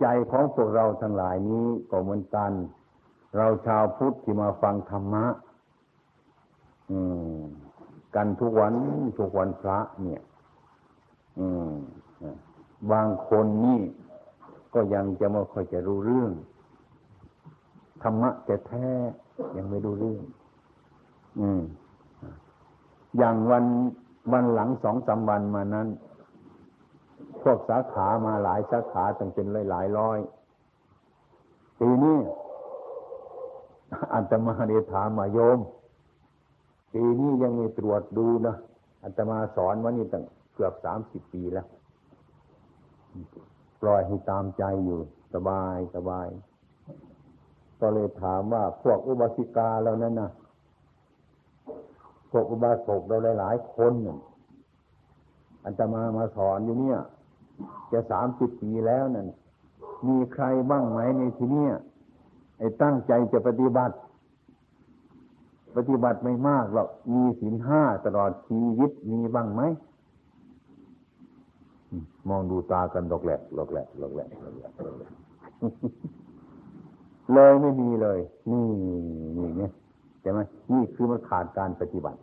ใจของพวกเราทั้งหลายนี้ก็เหมือนกัน เราชาวพุทธที่มาฟังธรรมะอืมกันทุกวันทุกวันพระเนี่ยอืมบางคนนี่ก็ยังจะไม่ค่อยจะรู้เรื่องธรรมะจะแท้ยังไม่รู้เรื่อง อืม อย่างวันวันหลังสองสาวันมานั้น พวกสาขามาหลายสาขาตั้งเป็นหลายหลายร้อยปีนี้อัตมาเดถามมาโยม ปีนี้ยังมีตรวจดูนะอัตมาสอนวันนี้ตั้งเกือบสามสิบปีแล้วปล่อยให้ตามใจอยู่ สบายสบาย ก็เลยถามว่าพวกอุบาสิกาเรานั้นนะพวกอุบาสกเราหลายๆคนอันจะมามาสอนอยู่เนี่ย จะสามสิบปีแล้วนั่นมีใครบ้างไหมในที่นี้ไอ้ตั้งใจจะปฏิบัติ ปฏิบัติไม่มากหรอกมีศีลห้าตลอดชีวิตมีบ้างไหมมองดูตากันหลอกแหลกหลอกแหลกหลอกแหลกหลอกแหลกเลยไม่มีเลย นี่นี่เนี่ยใช่ไหมนี่คือมันขาดการปฏิบัติ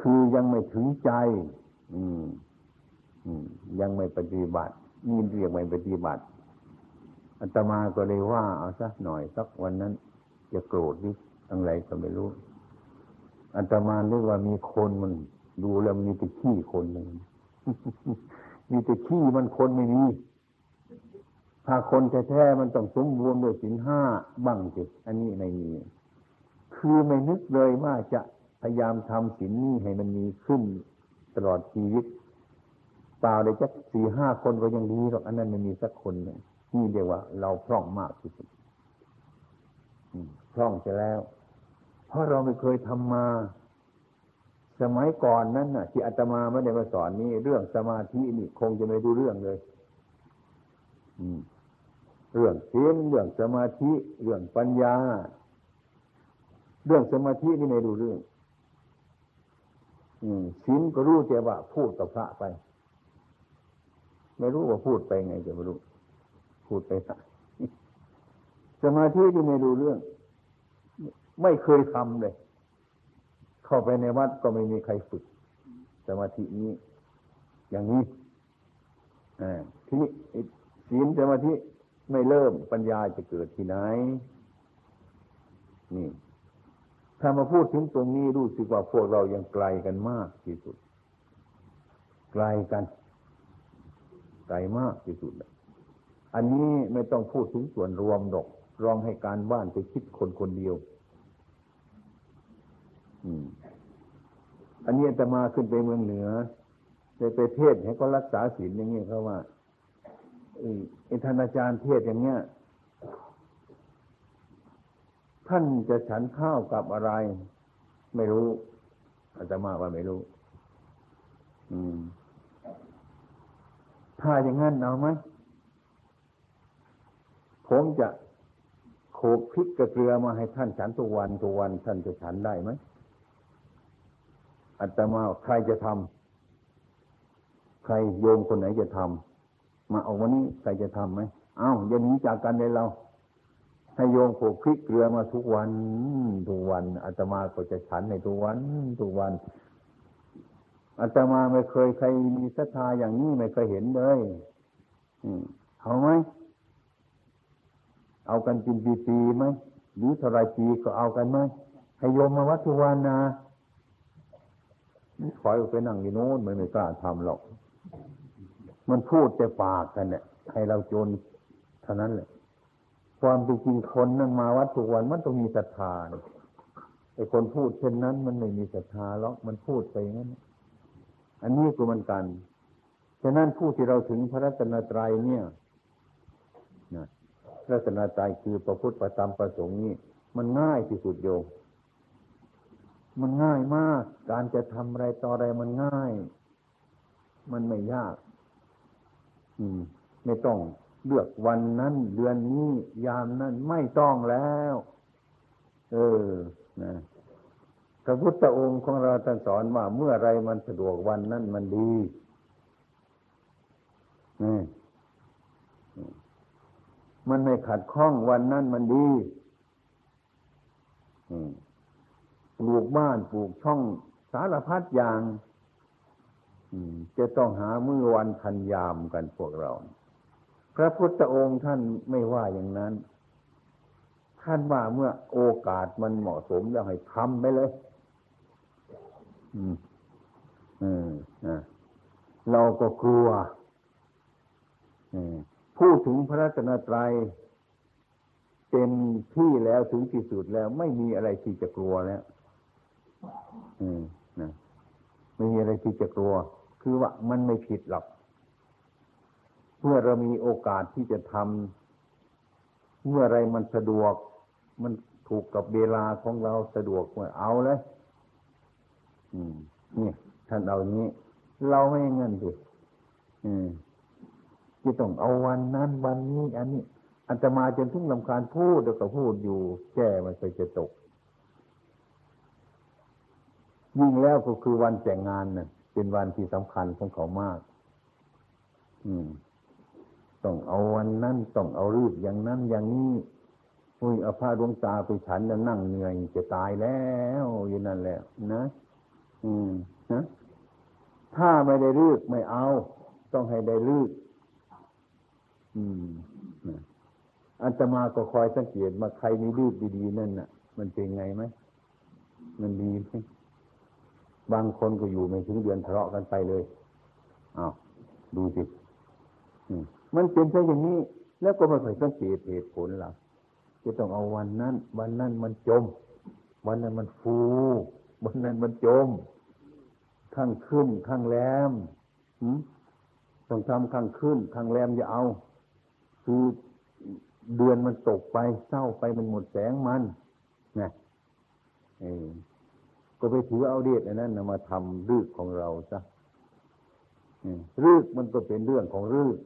คือยังไม่ถึงใจ อืม ยังไม่ปฏิบัตินี่เรียกไม่ปฏิบัติอาตมาก็เลยว่าเอาสักหน่อยสักวันนั้น จะโกรธดิอะไรก็ไม่รู้อาตมาเรียกว่ามีคนมัน ดูแล้วมีแต่ขี้คนหนึ่งมีแต่ขี้มันคนไม่มีถ้าคนแท้ๆมันต้องสมบูรณ์ด้วยสินห้าบ้างสิอันนี้ไม่มีคือไม่นึกเลยว่าจะพยายามทำสินนี้ให้มันมีขึ้นตลอดชีวิต ปล่าเลยจักสี่ห้าคนก็ยังดีหรอกอันนั้นไม่มีสักคนหนึ่งนี่เรียกว่า เราพร่องมากที่สุดพร่องจะแล้ว เพราะเราไม่เคยทำมา สมัยก่อนนั้นน่ะ ที่อาตมาไม่ได้มาสอนนี่เรื่องสมาธินี่คงจะไม่รู้เรื่องเลย อืมเรื่องเสียงเรื่องสมาธิ เรื่องปัญญา เรื่องสมาธินี่ไม่รู้เรื่อง อืมศีลก็รู้แต่ว่าพูดกับพระไป ไม่รู้ว่าพูดไปไงจะไม่รู้ พูดไปสักสมาธิที่ไม่รู้เรื่อง ไม่เคยทำเลย เข้าไปในวัดก็ไม่มีใครฝึก สมาธินี้ อย่างนี้อทีนี้ศีลสมาธิไม่เริ่มปัญญาจะเกิดที่ไหน นี่ ถ้ามาพูดถึงตรงนี้รู้สึกว่าพวกเรายังไกลกันมากที่สุด ไกลกัน ไกลมากที่สุด อันนี้ไม่ต้องพูดถึงส่วนรวมดอกรองให้การบ้านไปคิดคนคนเดียว อืม อันนี้จะมาขึ้นไปเมืองเหนือไปไปเทศให้ก็รักษาศีลอย่างนี้เขาว่าไอ้ท่านอาจารย์เทศอย่างเนี้ยท่านจะฉันข้าวกับอะไร ไม่รู้อาจจะมาว่าไม่รู้ อืม ถ้าอย่างนั้นเอาไหมผมจะโขกพริกกระเกลือมาให้ท่านฉันทุกวันทุกวันท่านจะฉันได้ไหมอาตมาใครจะทำใครโยมคนไหนจะทำมาเอาวันนี้ใครจะทำไหมอ้าวอย่าหนีจากกันเลยเราให้โยมโขกพริกเกลือมาทุกวันทุกวันอาตมาก็จะฉันในทุกวันทุกวัน อาตมาไม่เคยใครมีศรัทธาอย่างนี้ไม่เคยเห็นเลยเอาไหม เอากันกินปีๆไหมหรือเท่าไรปีก็เอากันไหมให้โยมมาวัดทุกวันนะถอยออกไปนั่งอยู่โน้นมันไม่กล้าทำหรอก มันพูดแต่ปากกันเนี่ย ให้เราจนเท่านั้นแหละ ความจริงคนนั่งมาวัดทุกวันมันต้องมีศรัทธาไอ้คนพูดเช่นนั้น มันไม่มีศรัทธาหรอก มันพูดไปงั้น อันนี้ก็มันกัน ฉะนั้นผู้ที่เราถึงพระรัตนตรัยเนี่ยนะรัตนตรัยคือประพุทธประธรรมประสงค์นี่มันง่ายที่สุดโยมมันง่ายมาก การจะทำอะไรต่ออะไรมันง่าย มันไม่ยาก อืม ไม่ต้องเลือกวันนั้นเดือนนี้ ยามนั้นไม่ต้องแล้ว เออ นะ พระพุทธองค์ของเราท่านสอนว่าเมื่อไรมันสะดวกวันนั้นมันดีนี่มันไม่ขัดข้องวันนั้นมันดีปลูกบ้านปลูกช่องสารพัดอย่างจะต้องหาเมื้อวันทันยามกันพวกเรา พระพุทธองค์ท่านไม่ว่าอย่างนั้น ท่านว่าเมื่อโอกาสมันเหมาะสมแล้วให้ทำไปเลย เราก็กลัวพูดถึงพระรัตนตรัยเต็มที่แล้วถึงที่สุดแล้ว ไม่มีอะไรที่จะกลัวแล้วนะไม่มีอะไรที่จะกลัว คือว่ามันไม่ผิดหรอกเมื่อเรามีโอกาสที่จะทำเมื่อไรมันสะดวก มันถูกกับเวลาของเราสะดวกเมื่อเอาเลย นี่ท่านเอางนี้ เราไม่เงินดิอืมจะต้องเอาวันนั้นวันนี้อันนี้อันจะมาจนถึงลำคาญพูดแล้วก็พูดอยู่ แก้มันเคยจะตก ยิ่งแล้วก็คือวันแต่งงานน่ะ เป็นวันที่สำคัญของเขามาก อืมต้องเอาวันนั้นต้องเอารูปอย่างนั้นอย่างนี้อุ้ยเอาผ้าดวงตาไปฉันแล้วนั่งเหนื่อยจะตายแล้วอยู่นั่นแหละนะ อืมนะถ้าไม่ได้รูปไม่เอา ต้องให้ได้รูปอืมอันตมาก็คอยสังเกตมาใครมีรูปดีๆนั่นน่ะ มันเป็นไงไหมมันดีไหมบางคนก็อยู่ไม่ถึงเดือนทะเลาะกันไปเลยอ้าวดูสิมันเป็นแค่อย่างนี้ แล้วก็ม่เคยสังเกตเหตุผลหรอกจะต้องเอาวันนั้น วันนั้นมันจม วันนั้นมันฟู วันนั้นมันจม ข้างขึ้นข้างแรมต้องทำข้างขึ้นข้างแรมอย่าเอา คือเดือนมันตกไปเศร้าไปมันหมดแสงมันนะเออก็ไปถือเอาเดชอันนั้นนะมาทำรืกของเราซะรืกมันก็เป็นเรื่องของรืก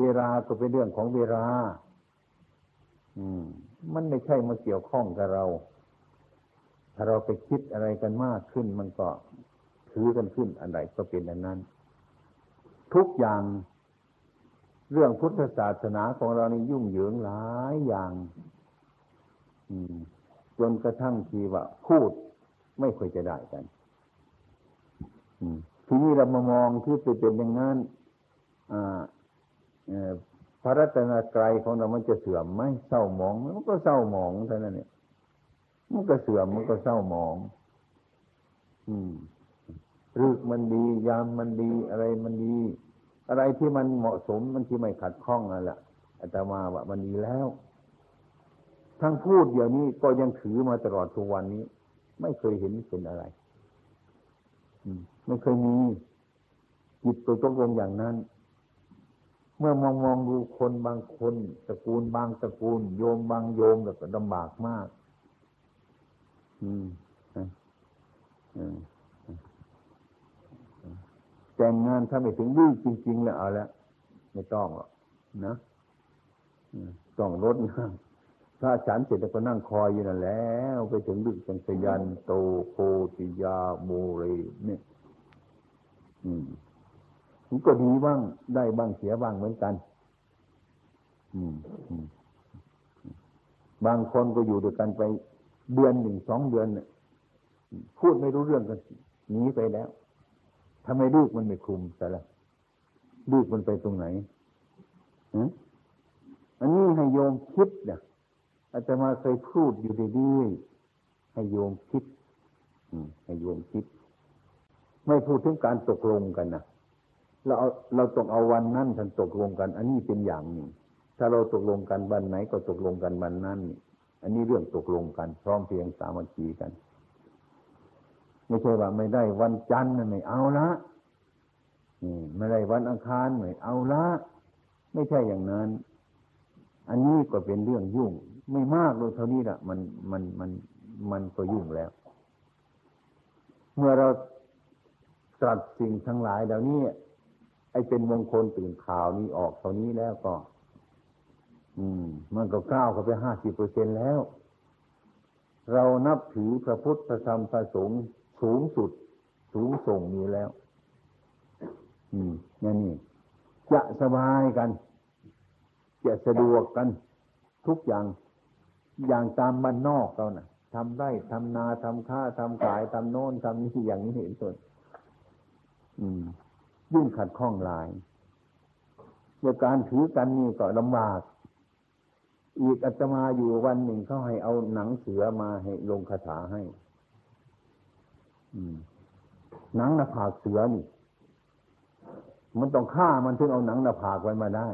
เวลาก็เป็นเรื่องของเวลา อืม มันไม่ใช่มาเกี่ยวข้องกับเรา ถ้าเราไปคิดอะไรกันมากขึ้น มันก็ถือกันขึ้นอันใดก็เป็นอันนั้น ทุกอย่างเรื่องพุทธศาสนาของเรานี่ยุ่งเหยิงหลายอย่างจนกระทั่งทีว่าพูดไม่ค่อยจะได้กันทีนี้เรามามองที่ไปเป็นอย่างนั้นพระรัตนตรัยของเรามันจะเสื่อมไหมเศร้าหมองมันก็เศร้าหมองเท่านั้นเนี่ย มันก็เสื่อมมันก็เศร้าหมอง อืมรึกมันดี ยามมันดีอะไรมันดี อะไรที่มันเหมาะสมมันที่ไม่ขัดข้องนั่นแหละอาตมาว่ามันดีแล้ว ทั้งพูดเดี๋ยวนี้ก็ยังถือมาตลอดทุกวันนี้ ไม่เคยเห็นเป็นอะไรไม่เคยมีจิตตัวตกลงอย่างนั้น เมื่อมองมองดูคนบางคนตระกูลบางตระกูล โยมบางโยมแบบลำบากมาก แต่งงานถ้าไม่ถึงดื้อจริง ๆ แล้วเอาละไม่ต้องหรอกนะต้องลดนะถ้าฉันเสร็จแล้วก็นั่งคอยอยู่นั่นแล้วไปถึงดึกจังสยันโตโคติยาโมเรเนี่ย อืมมันก็ดีบ้างได้บ้างเสียบ้างเหมือนกัน อืมบางคนก็อยู่ด้วยกันไป เดือนหนึ่งสองเดือนเนี่ยพูดไม่รู้เรื่องกันหนีไปแล้วทำไมลูกมันไม่คุมแต่ละลูกมันไปตรงไหนอันนี้ให้โยมคิดเนี่ยอาจารมาเคยพูดอยู่ดีๆให้โยมคิดให้โยมคิด ไม่พูดถึงการตกลงกันนะเราเอาเราต้องเอาวันนั้นท่านตกลงกัน อันนี้เป็นอย่างหนึ่งถ้าเราตกลงกันวันไหนก็ตกลงกันวันนั้น อันนี้เรื่องตกลงกัน พร้อมเพียงสามัคคีกัน ไม่ใช่ว่าไม่ได้วันจันทร์ไม่เอาละไม่ได้วันอังคารไม่เอาละไม่ใช่อย่างนั้น อันนี้ก็เป็นเรื่องยุ่ง ไม่มากเลยเท่านี้ละมันมันมันมันก็ยุ่งแล้ว เมื่อเราตรัสสิ่งทั้งหลายเหล่านี้ไอ้เป็นมงคลตื่นข่าวนี้ออกเท่านี้แล้วก็ อืม มันก็ก้าวเข้าไปห้าสิบเปอร์เซ็นแล้ว เรานับถือพระพุทธพระธรรมพระสงฆ์สูงสุด สูงส่งมีแล้ว อืมนั่นนี่จะสบายกัน จะสะดวกกัน ทุกอย่างอย่างตามบ้านนอกเรานะ่ะทำไร่ทำนาทำค้าทำขายทำโน้นทำนี่อย่างนี้เห็นส่วนยิ่งขัดข้องหลายในการถือกันนี่ก็ลำบาก อีกอาตมาอยู่วันหนึ่งเขาให้เอาหนังเสือมาให้ลงคาถาให้ อืม หนังหน้าผากเสือนี่ มันต้องฆ่ามันถึงเอาหนังหน้าผากไว้มาได้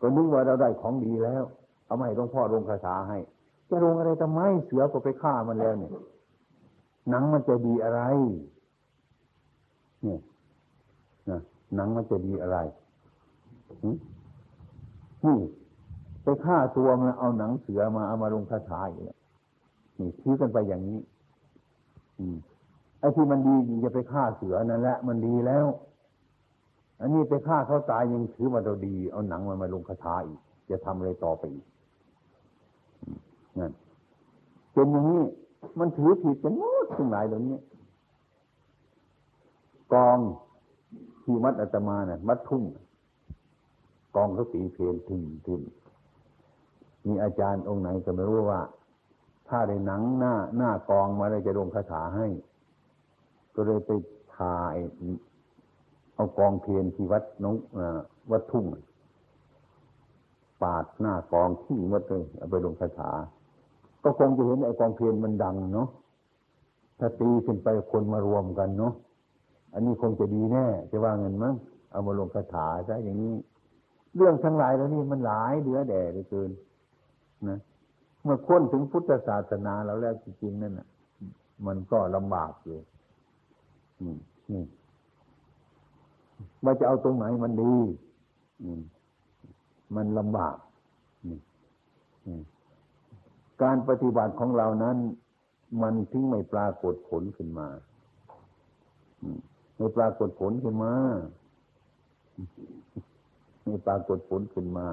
ก็นึกว่าเราได้ของดีแล้ว เอามาให้หลวงพ่อลงคาถาให้ จะลงอะไรทำไมเสือก็ไปฆ่ามันแล้วเนี่ย หนังมันจะดีอะไรเนี่ยนะหนังมันจะดีอะไรนี่ ไปฆ่าตัวมาเอาหนังเสือมาเอามาลงคาถาอีกแล้วนี่ทิ้กันไปอย่างนี้ อืมไอ้ที่มันดีจะไปฆ่าเสือนั่นแหละมันดีแล้ว อันนี้ไปฆ่าเขาตายยังถือว่าเราดี เอาหนังมันมาลงคาถาอีก จะทำอะไรต่อไปอีกนั่นเป็นอย่างนี้มันถือผิดกันหมดทั้งหลายเหล่านี้กองที่วัดอาตมาเนี่ยวัดทุ่ง กองเขาตีเพลนถึงถึง มีอาจารย์องค์ไหนก็ไม่รู้ว่า ถ้าได้หนังหน้าหน้ากองมาเลยจะลงคาถาให้ ก็เลยไปถ่าย เอากองเพียนที่วัดน้องอวัดทุ่งปาดหน้ากองที่วัดเลยเอาไปลงคาถา ก็คงจะเห็นไอ้กองเพียนมันดังเนาะถ้าตีขึ้นไปคนมารวมกันเนาะอันนี้คงจะดีแน่จะว่าเงินมั้งเอามาลงคาถาซะอย่างนี้ เรื่องทั้งหลายแล้วนี่มันหลายเหลือแด่เหลือเกิน นะเมื่อค้นถึงพุทธศาสนาแล้วแล้วจริงๆนั่นน่ะ มันก็ลำบากอยู่นี่ว่าจะเอาตรงไหนมันดีมันลำบากการปฏิบัติของเรานั้น มันถึงไม่ปรากฏผลขึ้นมาไม่ปรากฏผลขึ้นมาไม่ปรากฏผลขึ้นมา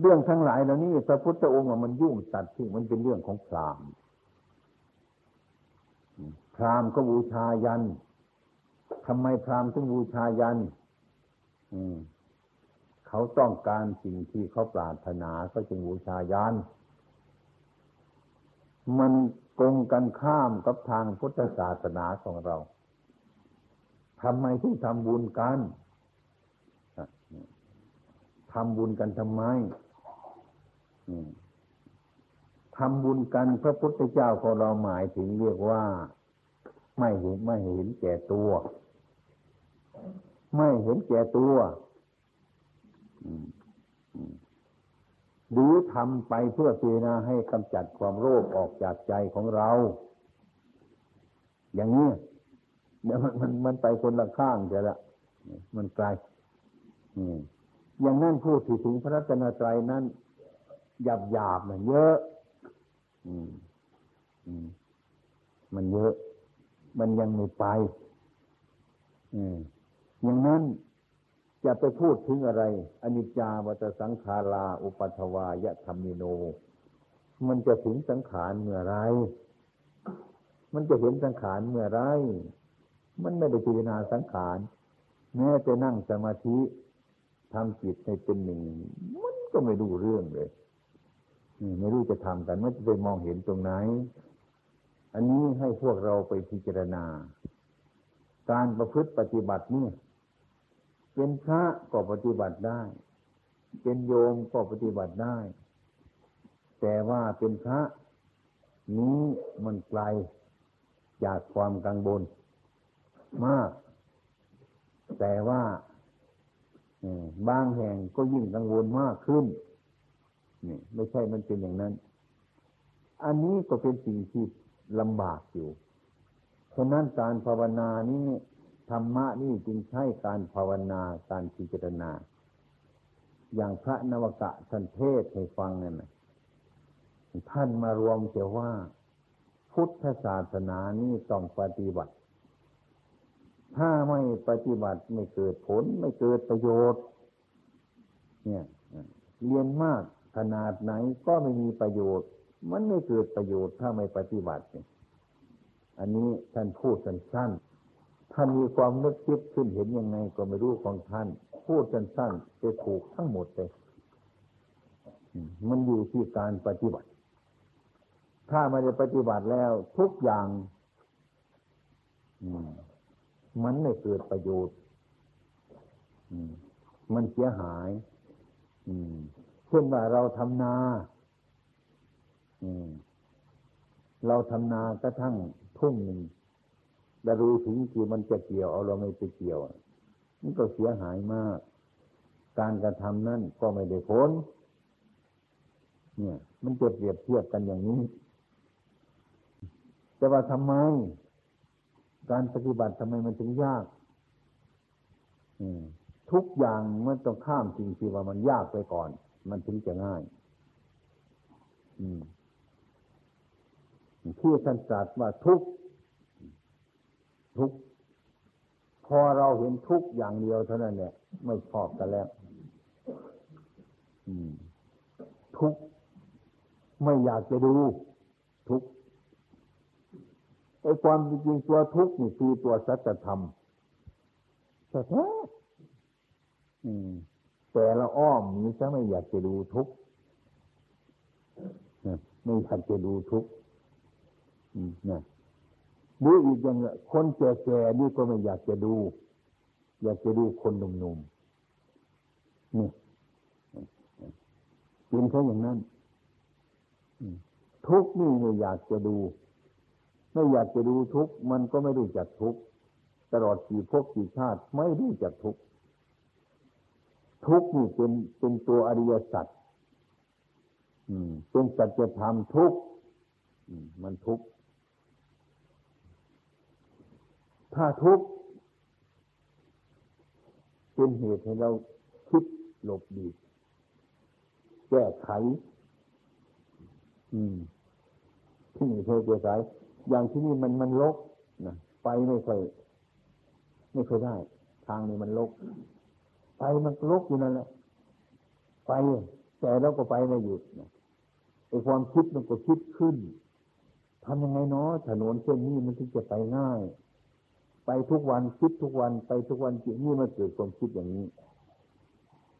เรื่องทั้งหลายเหล่านี้พระพุทธองค์มันยุ่งตัดที่มันเป็นเรื่องของพรามพรามก็บูชายันทำไมพรามถึงบูชายันเขาต้องการสิ่งที่เขาปรารถนาก็จึงบูชายันมันตรงกันข้ามกับทางพุทธศาสนาของเราทำไมถึงทำบุญกันทำบุญกันทำไม ทำบุญกันพระพุทธเจ้าของเราหมายถึงเรียกว่า ไม่เห็นไม่เห็นแก่ตัว ไม่เห็นแก่ตัวหรือทำไปเพื่อเจนาให้กำจัดความโลภออกจากใจของเรา อย่างนี้เดี๋ยวมันมันมันไปคนละข้างเดี๋ยวละมันไกลอย่างนั้นพูดถึงพระรัตนตรัยนั้น หยาบหยาบมันเยอะมันเยอะ มันยังไม่ไปอย่างนั้นจะไปพูดถึงอะไร อนิจจาวัตสังขาราอุปัทวายะธรรมิโน มันจะถึงสังขารเมื่อไร มันจะเห็นสังขารเมื่อไร มันไม่ได้พิจารณาสังขารแม้จะนั่งสมาธิทำจิตให้เป็นหนึ่ง มันก็ไม่ดูเรื่องเลย ไม่รู้จะทำกันไม่จะไปมองเห็นตรงไหน อันนี้ให้พวกเราไปพิจารณา การประพฤติปฏิบัตินี่เป็นพระก็ปฏิบัติได้ เป็นโยมก็ปฏิบัติได้ แต่ว่าเป็นพระนี้มันไกลจากความกังวลมาก แต่ว่าบางแห่งก็ยิ่งกังวลมากขึ้น นี่ ไม่ใช่มันเป็นอย่างนั้น อันนี้ก็เป็นสิ่งที่ลำบากอยู่เพราะนั้นการภาวนานี้ธรรมะนี่จึงใช้การภาวนาการพิจารณา อย่างพระนวกะท่านเทศให้ฟังนั่นท่านมารวมเสียว่า พุทธศาสนานี่ต้องปฏิบัติ ถ้าไม่ปฏิบัติไม่เกิดผลไม่เกิดประโยชน์ เนี่ยเรียนมาก ขนาดไหนก็ไม่มีประโยชน์ มันไม่เกิดประโยชน์ถ้าไม่ปฏิบัติ อันนี้ท่านพูดสั้นๆท่านมีความนึกคิดขึ้นเห็นยังไงก็ไม่รู้ของท่าน พูดสั้นๆจะถูกทั้งหมดเลยมันอยู่ที่การปฏิบัติ ถ้าไม่ได้ปฏิบัติแล้วทุกอย่างมันไม่เกิดประโยชน์มันเสียหาย อืม ช่นว่าเราทำนาเราทำนากระทั่งทุ่งหนึ่งแต่รู้ถึงคือมันจะเกี่ยวเอาเราไม่ไปเกี่ยวมันก็เสียหายมาก การกระทำนั่นก็ไม่ได้ผลเนี่ย มันจะเปรียบเทียบกันอย่างนี้ แต่ว่าทำไม การปฏิบัติทำไมมันถึงยากทุกอย่างมันต้องข้ามสิ่งที่ว่ามันยากไปก่อน มันถึงจะง่าย อืมที่ท่านตรัสว่าทุกข์ทุกข์พอเราเห็นทุกข์อย่างเดียวเท่านั้นเนี่ยไม่ชอบกันแล้วทุกข์ไม่อยากจะดู ทุกข์ไอ้ความจริงตัวทุกข์นี่คือตัวสัจธรรมแต่แท้อืม แต่ละอ้อมนี้จะไม่อยากจะดูทุกข์ไม่อยากจะดูทุกข์นะหรืออีกอย่างคนแก่ๆนี่ก็ไม่อยากจะดู อยากจะดูคนหนุ่มๆนี่เป็นเขาอย่างนั้นทุกนี่ไม่อยากจะดู ไม่อยากจะดูทุกมันก็ไม่รู้จักทุกตลอดกี่พกี่ชาติไม่รู้จักทุก ทุกนี่เป็นเป็นตัวอริยสัจเป็นสัจธรรมทุกมันทุกข์ถ้าทุกข์เป็นเหตุให้เราคิดหลบดีแก้ไข อืมที่นี่เธอแก้ไขอย่างที่นี่มันมันลกนะไปไม่ค่อยไม่ค่อยได้ ทางนี้มันลก มันลกอยู่นั่นแหละไปแต่เราก็ไปไม่หยุดไอ้ความคิดมันก็คิดขึ้นทำยังไงเนาะถนนเส้นนี้มันถึงจะไปง่าย ไปทุกวันคิดทุกวันไปทุกวันจิตนี่มันเกิดความคิดอย่างนี้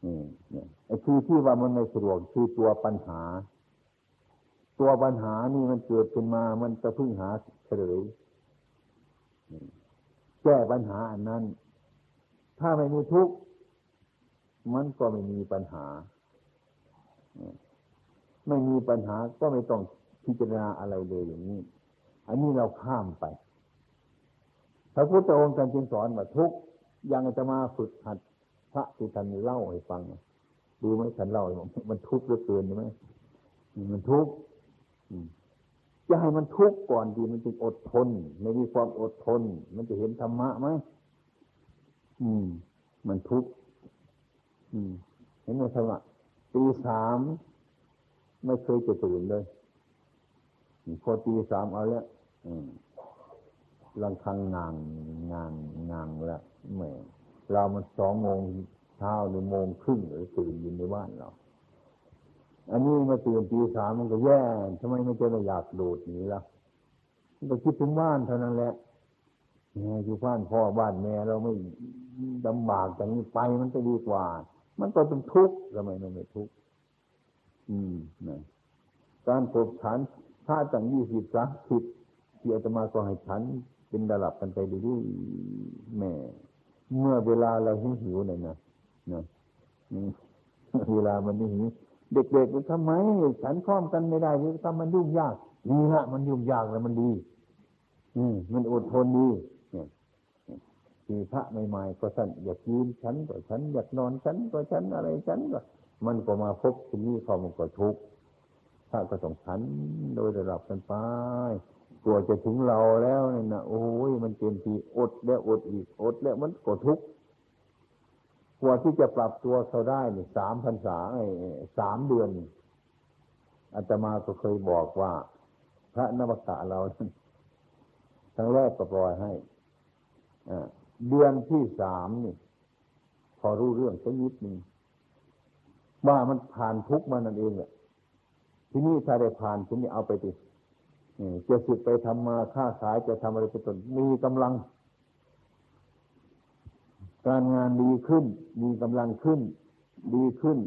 นี่เนี่ยไอ้ที่ที่ว่ามันไม่สะดวกคือตัวปัญหา ตัวปัญหานี่มันเกิดขึ้นมา มันจะพึ่งหาเฉลยแก้ปัญหาอันนั้น ถ้าไม่มีทุกข์ มันก็ไม่มีปัญหา ไม่มีปัญหาก็ไม่ต้องพิจารณาอะไรเลยอย่างนี้ อันนี้เราข้ามไปพระพุทธองค์ท่านจึงสอนว่าทุกยังจะมาฝึกหัดพระที่ท่านเล่าให้ฟังดูไหมท่านเล่ามันทุกข์เหลือเกินใช่ไหมมันทุกข์จะให้มันทุกข์ก่อนดีมันจึงอดทนไม่มีความอดทน มันจะเห็นธรรมะไหมอืม มันทุกข์ เห็นไหมธรรมะตีสามไม่เคยจะตื่นเลยพอตีสามเอาแล้วลังคังงางงางงางแล้วแหมเรามันสองโมงเช้าหรือโมงครึ่งหรือตื่นอยู่ในบ้านเรา อันนี้มาตื่นตีสามมันก็แย่ทำไมไม่เจะไม่อยากโดดหนีล่ะมันก็คิดถึงบ้านเท่านั้นแหละแม่อยู่บ้านพ่อบ้านแม่เราไม่ลำบากอย่างนี้ไปมันจะดีกว่า มันก็เป็นทุกข์ทำไมมันไม่ทุกข์อืมนะการกบฉันถ้าจังยี่สิบสามสิบที่อาตมาก็ให้ฉัน เป็นระดับกันไปดูๆแม่ เมื่อเวลาเราหิวหิวเนี่ยนะนะเวลามันหิวเด็กๆมันทำไมฉันพร้อมกันไม่ได้ทำมันยุ่งยากดีฮะมันยุ่งยากแล้วมันดี อืมมันอดทนดี คือพระใหม่ๆก็ท่านอยากยืนฉันก็ฉันอยากนอนฉันก็ฉันอะไรฉันก็มันก็มาพบที่นี่เขามันก็ทุกข์พระก็ต้องฉันโดยระดับกันไปกลัวจะถึงเราแล้วนี่นะโอ้ยมันเต็มทีอดแล้วอดอีกอดแล้วมันก็ทุกข์กลัวที่จะปรับตัวเขาได้เนี่ยสามพรรษาไอ้สามเดือนอาตมาก็เคยบอกว่า พระนวกะเราทั้งแรกก็ปล่อยให้อ่า เดือนที่สามนี่ พอรู้เรื่องสักนิดนึ่งว่ามันผ่านทุกมานั่นเองแหละที่นี่ถ้าได้ผ่านที่นี่เอาไปติจะสึกไปทำมาค้าขายจะทำอะไรเป็นต้นมีกำลัง การงานดีขึ้น มีกำลังขึ้น ดีขึ้น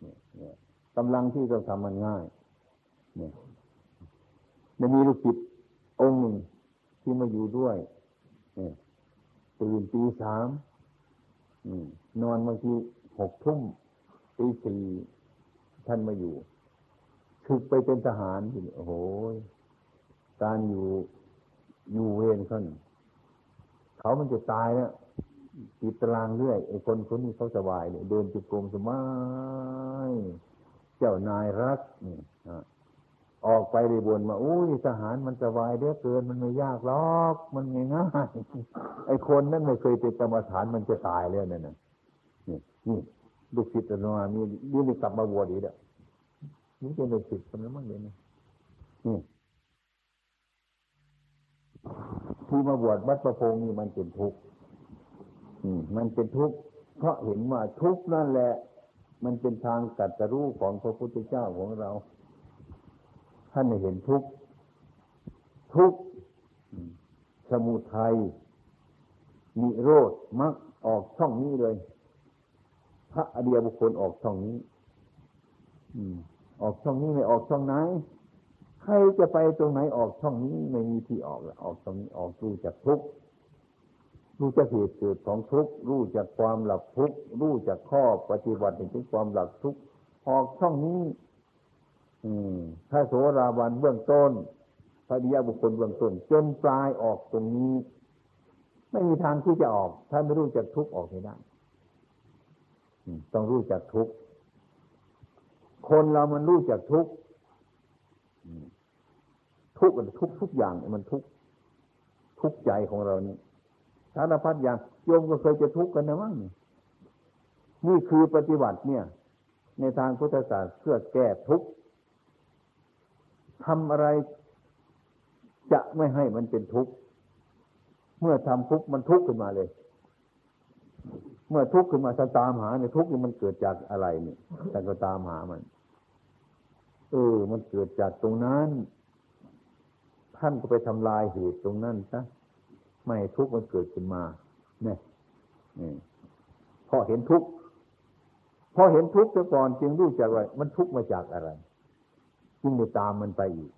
เนี่ยเนี่ยกำลังที่เราทำมันง่ายเนี่ยมีลูกศิษย์องค์หนึ่งที่มาอยู่ด้วยเนี่ย ตื่นตีสามอืมนอนบางทีหกทุ่มตีสี่ท่านมาอยู่ถึกไปเป็นทหารทีนี้โอ้โหการอยู่อยู่เวรเขานเขามันจะตายแล้วติดตารางเรื่อยไอ้คนคนนี้เขาสบายเนี่ยเดินจุกรมสบาย เจ้านายรักนี่ ออกไปได้บนมาอุ้ยทหารมันสบายเด้อเกินมันไม่ยากหรอก มันง่ายๆไอ้คนนั้นไม่เคยเป็นกรรมฐานมันจะตายแล้วนั่นน่ะนี่นี่ลูกศิษย์อาตมามีนี่นี่กลับมาบวชอีกแล้วนี่เป็นลูกศิษย์คนนั้นมั้งเลยนะนี่ที่มาบวชวัดประพงศ์นี่มันเป็นทุกข์อืมมันเป็นทุกข์เพราะเห็นว่าทุกข์นั่นแหละ มันเป็นทางกัดสรู้ของพระพุทธเจ้าของเรา ท่านไม่เห็นทุกข์ทุกข์อืมสมุทัยนิโรธมรรคออกช่องนี้เลย พระอริยบุคคลออกช่องนี้ออกช่องนี้ไม่ออกช่องไหน ใครจะไปตรงไหนออกช่องนี้ไม่มีที่ออกละออกช่องนี้ออกรู้จักทุกข์รู้จักเหตุเกิดของทุกข์รู้จักความหลับทุกข์รู้จักข้อปฏิบัติถึงความหลับทุกข์ออกช่องนี้ อืมถ้าโสราบันเบื้องต้น พระอริยบุคคลเบื้องต้น จนปลายออกตรงนี้ ไม่มีทางที่จะออก ถ้าไม่รู้จักทุกข์ออกไม่ได้ต้องรู้จักทุกข์คนเรามันรู้จักทุกข์ทุกข์ทุกทุกอย่างมันทุกข์ทุกใจของเรานี่สารพัดอย่างโยมก็เคยจะทุกข์กันนะมั้งนี่คือปฏิบัติเนี่ย ในทางพุทธศาสนาเพื่อแก้ทุกข์ ทำอะไรจะไม่ให้มันเป็นทุกข์ เมื่อทำทุกข์มันทุกข์ขึ้นมาเลย เมื่อทุกข์ขึ้นมาถ้าตามหาเนี่ยทุกข์นี่มันเกิดจากอะไรเนี่ยแต่ก็ตามหามัน เออ มันเกิดจากตรงนั้น ท่านก็ไปทำลายเหตุตรงนั้นซะไม่ทุกข์มันเกิดขึ้นมา เนี่ยนี่พอเห็นทุกข์พอเห็นทุกข์ซะก่อนจึงรู้จักว่ามันทุกข์มาจากอะไร จึงไปตามมันไปอีก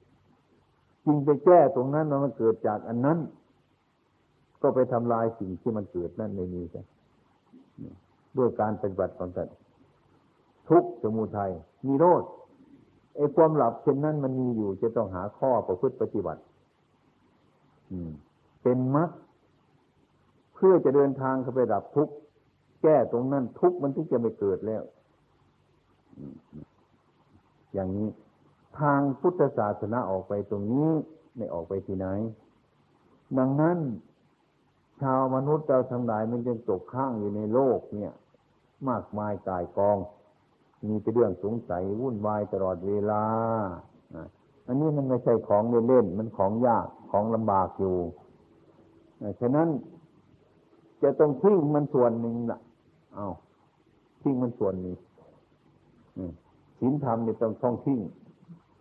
จึงไปแก้ตรงนั้นว่ามันเกิดจากอันนั้น ก็ไปทำลายสิ่งที่มันเกิดนั่นไม่มีใช่ด้วยการปฏิบัติของท่านทุกสมุทัยมีโรธไอ้ความหลับเช่นนั้นมันมีอยู่ จะต้องหาข้อประพฤติปฏิบัติ อืม เป็นมรรคเพื่อจะเดินทางเข้าไปดับทุกข์แก้ตรงนั้นทุกข์มันที่จะไม่เกิดแล้วอย่างนี้ ทางพุทธศาสนาออกไปตรงนี้ไม่ออกไปที่ไหน ดังนั้น ชาวมนุษย์เราทั้งหลายมันยังตกข้างอยู่ในโลกเนี่ย มากมายกายกอง มีแต่เรื่องสงสัยวุ่นวายตลอดเวลาอันนี้มันไม่ใช่ของเล่นๆมันของยากของลำบากอยู่ฉะนั้นจะต้องทิ้งมันส่วนหนึ่งละเอาทิ้งมันส่วนนึ่งอืมศีลธรรมเนี่ยต้องต้องทิ้ง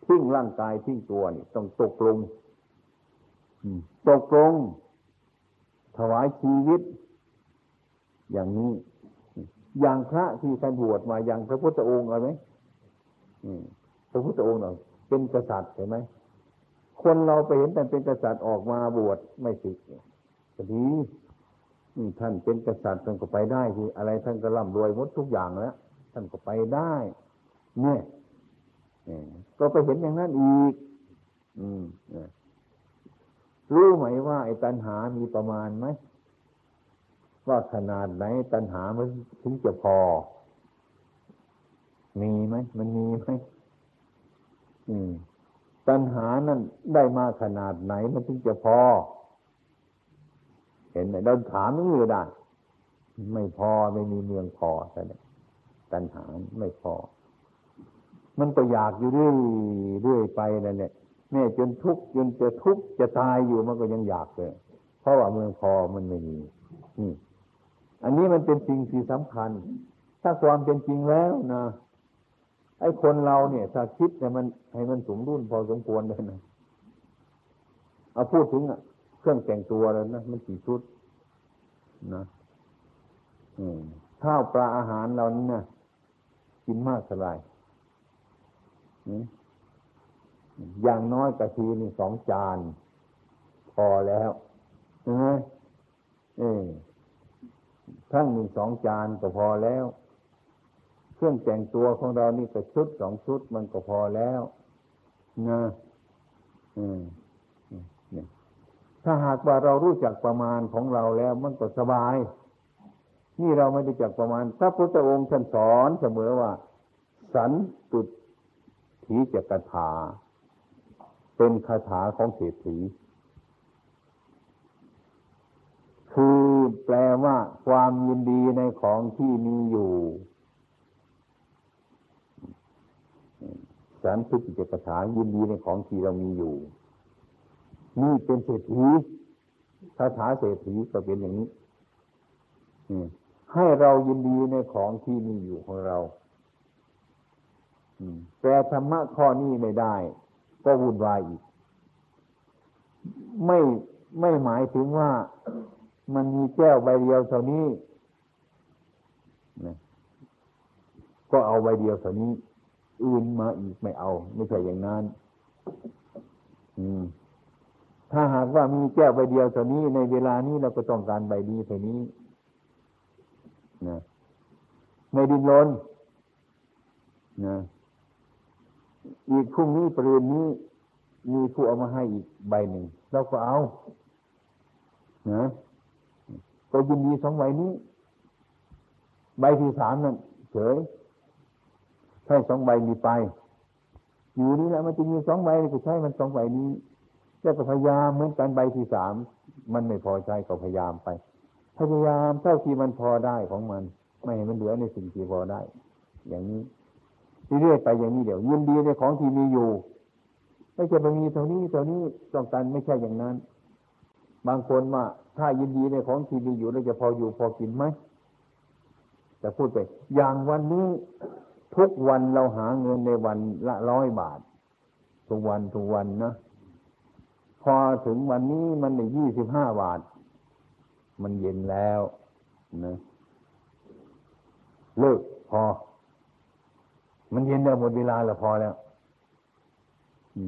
ทิ้งร่างกายทิ้งตัวนี่ต้องตกลงตกลง ถวายชีวิต อย่างนี้ อย่างพระที่ท่านบวชมาอย่างพระพุทธองค์เอาไหมพระพุทธองค์เนาะเป็นกษัตริย์เห็นไหมคนเราไปเห็นแต่เป็นกษัตริย์ออกมาบวชไม่สิก็ดีอืมท่านเป็นกษัตริย์ท่านก็ไปได้ที่อะไรท่านก็ร่ำรวยหมดทุกอย่างแล้วท่านก็ไปได้ เนี่ย ก็ไปเห็นอย่างนั้นอีก อืมรู้ไหมว่าไอ้ตัณหามีประมาณไหมว่าขนาดไหนตัณหามันถึงจะพอ มีไหมมันมีไหมอืม ตัณหานั่นได้มาขนาดไหนมันถึงจะพอ เห็นไหมเราถามนี่ได้ ไม่พอไม่มีเมืองพอแต่ตัณหาไม่พอ มันก็อยากอยู่เรื่อยเรื่อยไปนั่นแหละแม่จนทุกข์จนจะทุกข์จะตายอยู่มันก็ยังอยากเลย เพราะว่าเมืองพอมันไม่มีนี่ อันนี้มันเป็นสิ่งที่สำคัญ ถ้าความเป็นจริงแล้วนะไอ้คนเราเนี่ย ถ้าคิดเนี่มันให้มันสมดุลพอสมควรเลยนะเอาพูดถึงอะเครื่องแต่งตัวแล้วนะมันกี่ชุดนะอืข้าวปลาอาหารเรานี่นะกินมากเท่าไหร่ อย่างน้อยกะทีนี่สองจาน พอแล้วใช่ไหมเออทั้งหนึ่งสองจานก็พอแล้ว เครื่องแต่งตัวของเรานี่ก็ชุดสองชุดมันก็พอแล้วนะอืมถ้าหากว่าเรารู้จักประมาณของเราแล้ว มันก็สบาย นี่เราไม่ได้จักประมาณพระพุทธองค์ท่านสอนเสมอว่า สันตุ ถีจักถา เป็นคาถาของเศรษฐี คือแปลว่าความยินดีในของที่มีอยู่สันตุจิจกถายินดีในของที่เรามีอยู่ นี่เป็นเศรษฐีคาถาเศรษฐีก็เป็นอย่างนี้ให้เรายินดีในของที่มีอยู่ของเรา แต่ธรรมะข้อนี้ไม่ได้ ก็วุ่นวายอีก ไม่ไม่หมายถึงว่ามันมีแก้วใบเดียวเท่านี้นะก็เอาใบเดียวเท่านี้ อื่นมาอีกไม่เอา ไม่ใช่อย่างนั้นถ้าหากว่ามีแก้วใบเดียวเท่านี้ในเวลานี้เราก็ต้องการใบนี้เท่านี้นะไม่ดิ้นรนนะ อีกพรุ่งนี้ปรืนนี้ มีผู้เอามาให้อีกใบหนึ่งเราก็เอานะก็ยินดีสองใบนี้ ใบที่สามนั่นเฉยใช่สองใบมีไป อยู่นี่แหละมันจะมีสองใบก็ใช้มันสองใบนี้แล้วก็พยายามเหมือนกันใบที่สามมันไม่พอใจก็พยายามไป พยายามเท่าที่มันพอได้ของมัน ไม่ให้มันเหลือในสิ่งที่พอได้ อย่างนี้ เรื่อยไปอย่างนี้เดี๋ยวยินดีในของที่มีอยู่ไม่ใช่ไปมีเท่านี้เท่านี้ต้องการไม่ใช่อย่างนั้น บางคนว่าถ้ายินดีในของที่มีอยู่แล้วจะพออยู่พอกินไหมจะพูดไปอย่างวันนี้ทุกวันเราหาเงินในวันละร้อยบาท ทุกวันทุกวันนะพอถึงวันนี้มันได้ยี่สิบห้าบาท มันเย็นแล้วนะเลิกพอ มันเย็นแล้วหมดเวลาแล้วพอแล้ว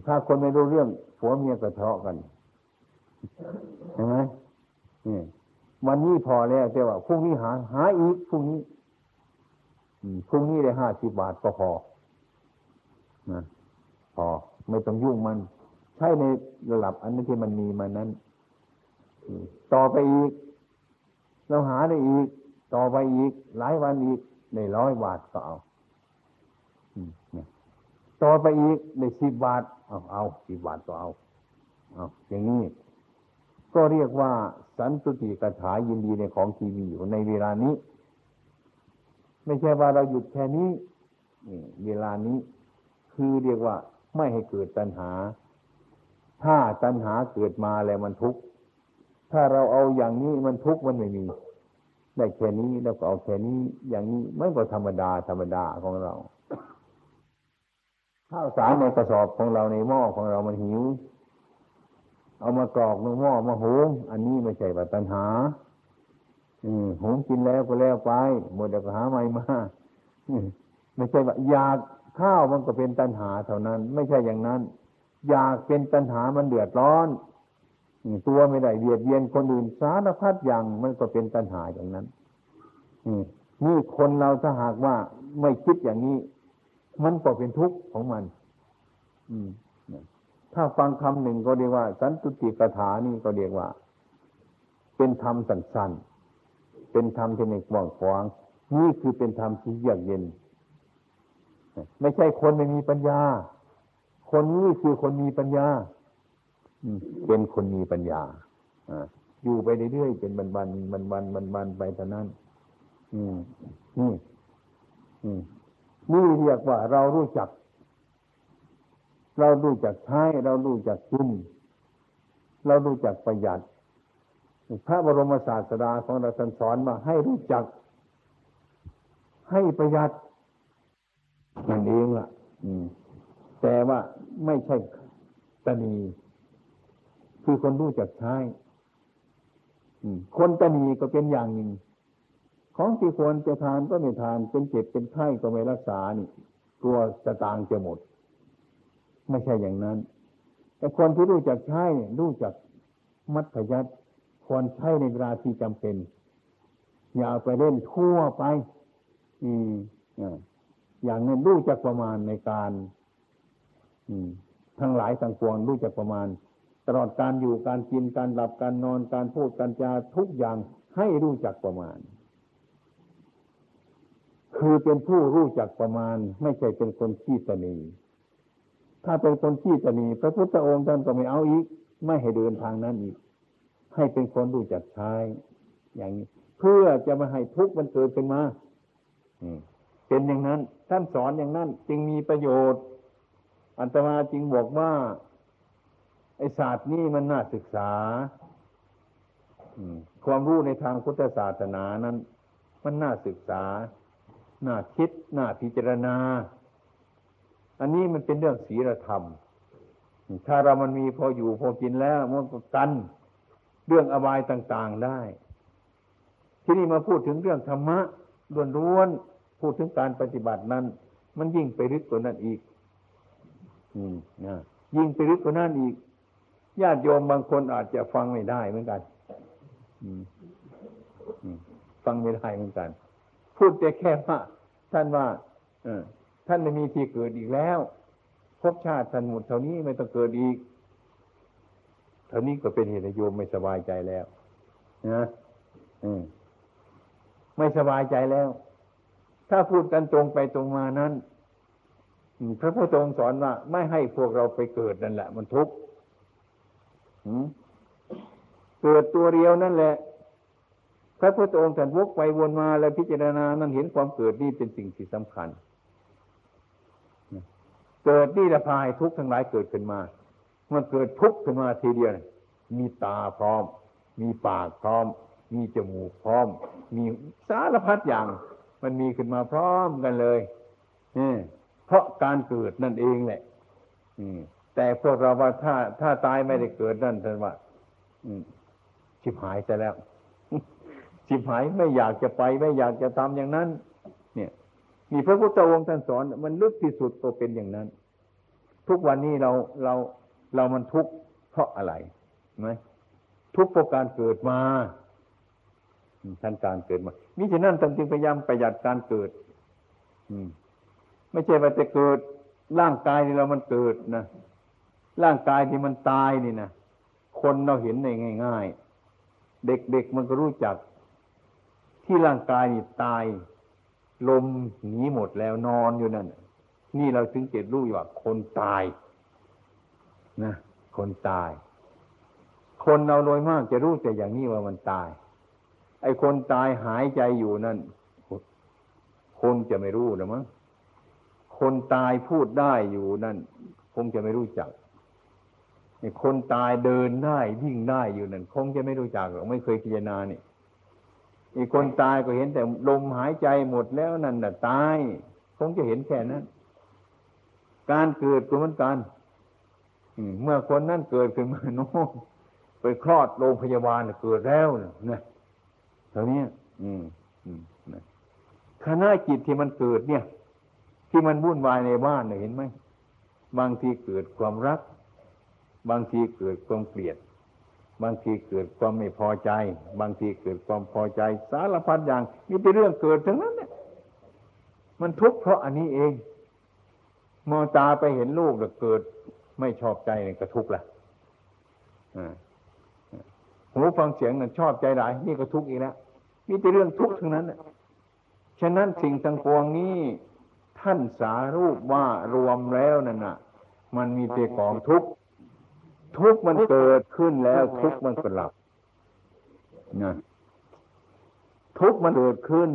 ถ้าคนไม่รู้เรื่องผัวเมียก็ทะเลาะกันใช่ไหมนี่วันนี้พอแล้วแต่ว่าพรุ่งนี้หา หาอีกพรุ่งนี้พรุ่งนี้ได้ห้าสิบบาทก็พอนะพอไม่ต้องยุ่งมัน ใช่ในระดับอันนั้นที่มันมีมานั้นต่อไปอีก เราหาได้อีก ต่อไปอีก หลายวันอีกในร้อยบาทก็เอา ต่อไปอีกในสิบบาท เอาเอาสิบบาทก็เอา เอาอย่างนี้ก็เรียกว่าสันตุติกถายินดีในของที่มีอยู่ในเวลานี้ ไม่ใช่ว่าเราหยุดแค่นี้เวลานี้ คือเรียกว่าไม่ให้เกิดตัณหา ถ้าตัณหาเกิดมาแล้วมันทุกข์ถ้าเราเอาอย่างนี้มันทุกข์มันไม่มีได้แค่นี้แล้วก็เอาแค่นี้ อย่างนี้มันก็ธรรมดาธรรมดาของเรา ข้าวสารในกระสอบของเราในหม้อของเรามันหิว เอามากรอกในหม้อมาหุงอันนี้ไม่ใช่ปัญหา อืหุงกินแล้วก็แล้วไปหมดแล้วก็หาใหม่มาไม่ใช่ว่าอยากข้าวมันก็เป็นตัณหาเท่านั้น ไม่ใช่อย่างนั้น อยากเป็นตัณหามันเดือดร้อนตัวไม่ได้เบียดเบียนคนอื่นสารพัดอย่างมันก็เป็นปัญหาอย่างนั้นนี่คนเราถ้าหากว่าไม่คิดอย่างนี้ มันก็เป็นทุกข์ของมัน อืมถ้าฟังคำหนึ่งก็เรียกว่า สันตุติกถานี่ก็เรียกว่า เป็นธรรมสั้นๆเป็นธรรมที่ไม่กว้างขวางนี่คือเป็นธรรมที่เยือกเย็น ไม่ใช่คนไม่มีปัญญา คนนี้คือคนมีปัญญาเป็นคนมีปัญญาอยู่ไปเรื่อยๆเป็นบันบันบันบันบันบันไปเท่านั้นนี่ นี่เรียกว่าเรารู้จัก เรารู้จักใช้ เรารู้จักกิน เรารู้จักประหยัด พระบรมศาสดาของเราสอนมาให้รู้จัก ให้ประหยัดนั่นเองล่ะแต่ว่าไม่ใช่ตนีคือคนรู้จักใช้คนตนีก็เป็นอย่างหนึ่ง ของที่ควรจะทานก็ไม่ทานเป็นเจ็บเป็นไข้ก็ไม่รักษานี่กลัวสตางค์จะหมด ไม่ใช่อย่างนั้น แต่คนที่รู้จักใช้รู้จักมัธยัติควรใช้ในเวลาที่จำเป็น อย่าเอาไปเล่นทั่วไป อืมอ่าอย่างนั้นรู้จักประมาณในการ อืมทั้งหลายทั้งปวงรู้จักประมาณ ตลอดการอยู่การกินการหลับการนอนการพูดการจาทุกอย่างให้รู้จักประมาณ คือเป็นผู้รู้จักประมาณ ไม่ใช่เป็นคนขี้ตนีถ้าเป็นคนขี้ตนีพระพุทธองค์ท่านก็ไม่เอาอีก ไม่ให้เดินทางนั้นอีก ให้เป็นคนรู้จักใช้อย่างนี้ เพื่อจะมาให้ทุกข์มันเกิดขึ้นมาเป็นอย่างนั้น ท่านสอนอย่างนั้น จึงมีประโยชน์ อันตมาจึงบอกว่าไอศาสตร์นี้มันน่าศึกษาความรู้ในทางพุทธศาสนานั้น มันน่าศึกษา น่าคิดน่าพิจารณา อันนี้มันเป็นเรื่องศีลธรรม ถ้าเรามันมีพออยู่พอกินแล้วมันก็กันเรื่องอบายต่าง ๆได้ ที่นี่มาพูดถึงเรื่องธรรมะล้วนๆพูดถึงการปฏิบัตินั้น มันยิ่งไปลึกกว่านั้นอีก อืมนะยิ่งไปลึกกว่านั้นอีกญาติโยมบางคนอาจจะฟังไม่ได้เหมือนกันอืมฟังไม่ได้เหมือนกัน พูดแต่แค่ว่า ท่านว่าเออท่านไม่มีที่เกิดอีกแล้วภพชาติท่านหมดเท่านี้ไม่ต้องเกิดอีก เท่านี้ก็เป็นเหตุโยมไม่สบายใจแล้วนะอืมไม่สบายใจแล้ว ถ้าพูดกันตรงไปตรงมานั้นพระพุทธองค์สอนว่า ไม่ให้พวกเราไปเกิดนั่นแหละ มันทุกข์เกิดตัวเดียวนั่นแหละ พระพุทธองค์ท่านวกไปวนมาแล้วพิจารณานั้นเห็นความเกิดนี่เป็นสิ่งที่สำคัญ เกิดนี่ละพายทุกข์ทั้งหลายเกิดขึ้นมามันเกิดทุกข์ขึ้นมาทีเดียวมีตาพร้อม มีปากพร้อม มีจมูกพร้อม มีสารพัดอย่าง มันมีขึ้นมาพร้อมกันเลยนี่เพราะการเกิดนั่นเองแหละอืมแต่พวกเราว่าถ้าถ้าตายไม่ได้เกิดนั่นท่านว่าชิบหายไปแล้ว ชิบหายไม่อยากจะไปไม่อยากจะทำอย่างนั้น เนี่ยมีพระพุทธองค์ท่านสอน มันลึกที่สุดก็เป็นอย่างนั้น ทุกวันนี้เราเราเรามันทุกข์เพราะอะไรไหมทุกข์เพราะการเกิดมาท่านการเกิดมามิฉะนั้นท่านจึงพยายามประหยัดการเกิด อืม ไม่ใช่ว่าจะเกิดร่างกายที่เรามันเกิดนะร่างกายที่มันตายนี่นะคนเราเห็นในง่าย ๆ เด็กๆมันก็รู้จัก ที่ร่างกายนี่ตาย ลมหนีหมดแล้วนอนอยู่นั่นนี่เราถึงเจ็ดรู้ว่าคนตายนะคนตาย คนเราโดยมากจะรู้แต่อย่างนี้ว่ามันตาย ไอ้คนตายหายใจอยู่นั่นคนจะไม่รู้นะมั้งคนตายพูดได้อยู่นั่นคงจะไม่รู้จักไอ้คนตายเดินได้วิ่งได้อยู่นั่นคงจะไม่รู้จักหรอกไม่เคยพิจารณานี่ อีกคนตายก็เห็นแต่ลมหายใจหมดแล้วนั่นน่ะตาย คงจะเห็นแค่นั้น การเกิดก็เหมือนกันเมื่อคนนั้นเกิดขึ้นมาโน้ไปคลอดโรงพยาบาลเกิดแล้วนะเท่านี้อืมอืมนะคณะจิตที่มันเกิดเนี่ย ที่มันวุ่นวายในบ้านเนี่ยเห็นไหมบางทีเกิดความรัก บางทีเกิดความเกลียด บางทีเกิดความไม่พอใจ บางทีเกิดความพอใจ สารพัดอย่างมีแต่เรื่องเกิดทั้งนั้นเนี่ยมันทุกข์เพราะอันนี้เองมองตาไปเห็นลูกแล้วเกิด ไม่ชอบใจเนี่ยก็ทุกข์ละหูฟังเสียงนั่นชอบใจหลายนี่ก็ทุกข์อีกแล้วมีแต่เรื่องทุกข์ทั้งนั้นฉะนั้นสิ่งต่างปวงนี้ท่านสารูปว่ารวมแล้วนั่นน่ะ มันมีแต่กองทุกข์ ทุกมันเกิดขึ้นแล้ว ทุกมันก็หลับนะทุกมันเกิดขึ้น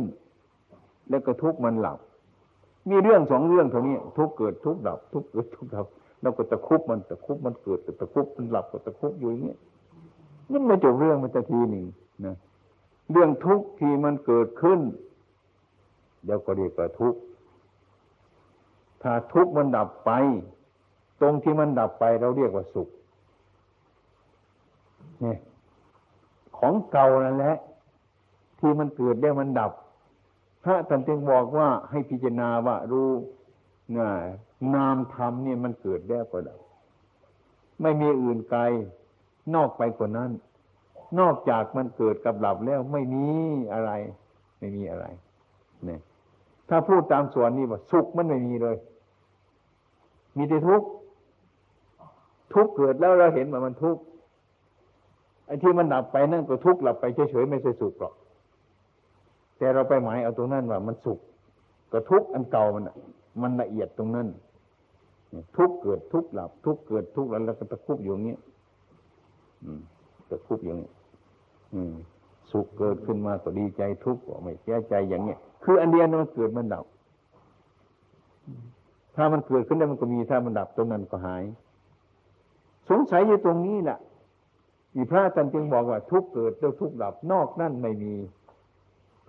แล้วก็ทุกมันหลับ มีเรื่องสองเรื่องเท่านี้ ทุกเกิดทุกดับ ทุกเกิดทุกดับเราก็ตะคุบมันตะคุบมันเกิดตะคุบมันหลับก็ตะคุบอยู่อย่างนี้นั่นไม่จบเรื่องมันจะทีหนึ่งนะเรื่องทุกข์ที่มันเกิดขึ้นเดี๋ยวก็เรียกว่าทุกข์ถ้าทุกข์มันดับไป ตรงที่มันดับไปเราเรียกว่าสุข เนี่ยของเก่านั่นแหละที่มันเกิดได้มันดับ พระท่านจึงบอกว่าให้พิจารณาว่ารู้นะนามธรรมเนี่ยมันเกิดแล้ก็ดับ ไม่มีอื่นไกล นอกไปกว่านั้น นอกจากมันเกิดกับดับแล้วไม่มีอะไร ไม่มีอะไรเนี่ยถ้าพูดตามส่วนนี้ว่าสุขมันไม่มีเลย มีแต่ทุกข์ทุกข์เกิดแล้วเราเห็นว่ามันทุกข์ ไอ้ที่มันดับไปนั่นก็ทุกข์หลับไปเฉยๆไม่ใช่สุขหรอก แต่เราไปหมายเอาตรงนั้นว่ามันสุขก็ทุกข์อันเก่ามันมันละเอียดตรงนั้นทุกข์เกิดทุกข์หลับ ทุกข์เกิดทุกข์แล้วแล้วก็ตะคุบอยู่อย่างนี้ตะคุบอย่างนี้สุขเกิดขึ้นมาก็ดีใจทุกข์ก็ไม่เสียใจอย่างเนี้ยคืออันเดียวมันเกิดมันดับ ถ้ามันเกิดขึ้นแล้วมันก็มีถ้ามันดับตรงนั้นก็หาย สงสัยอยู่ตรงนี้แหละ อีพระท่านจึงบอกว่าทุกเกิดแล้วทุกดับนอกนั่นไม่มี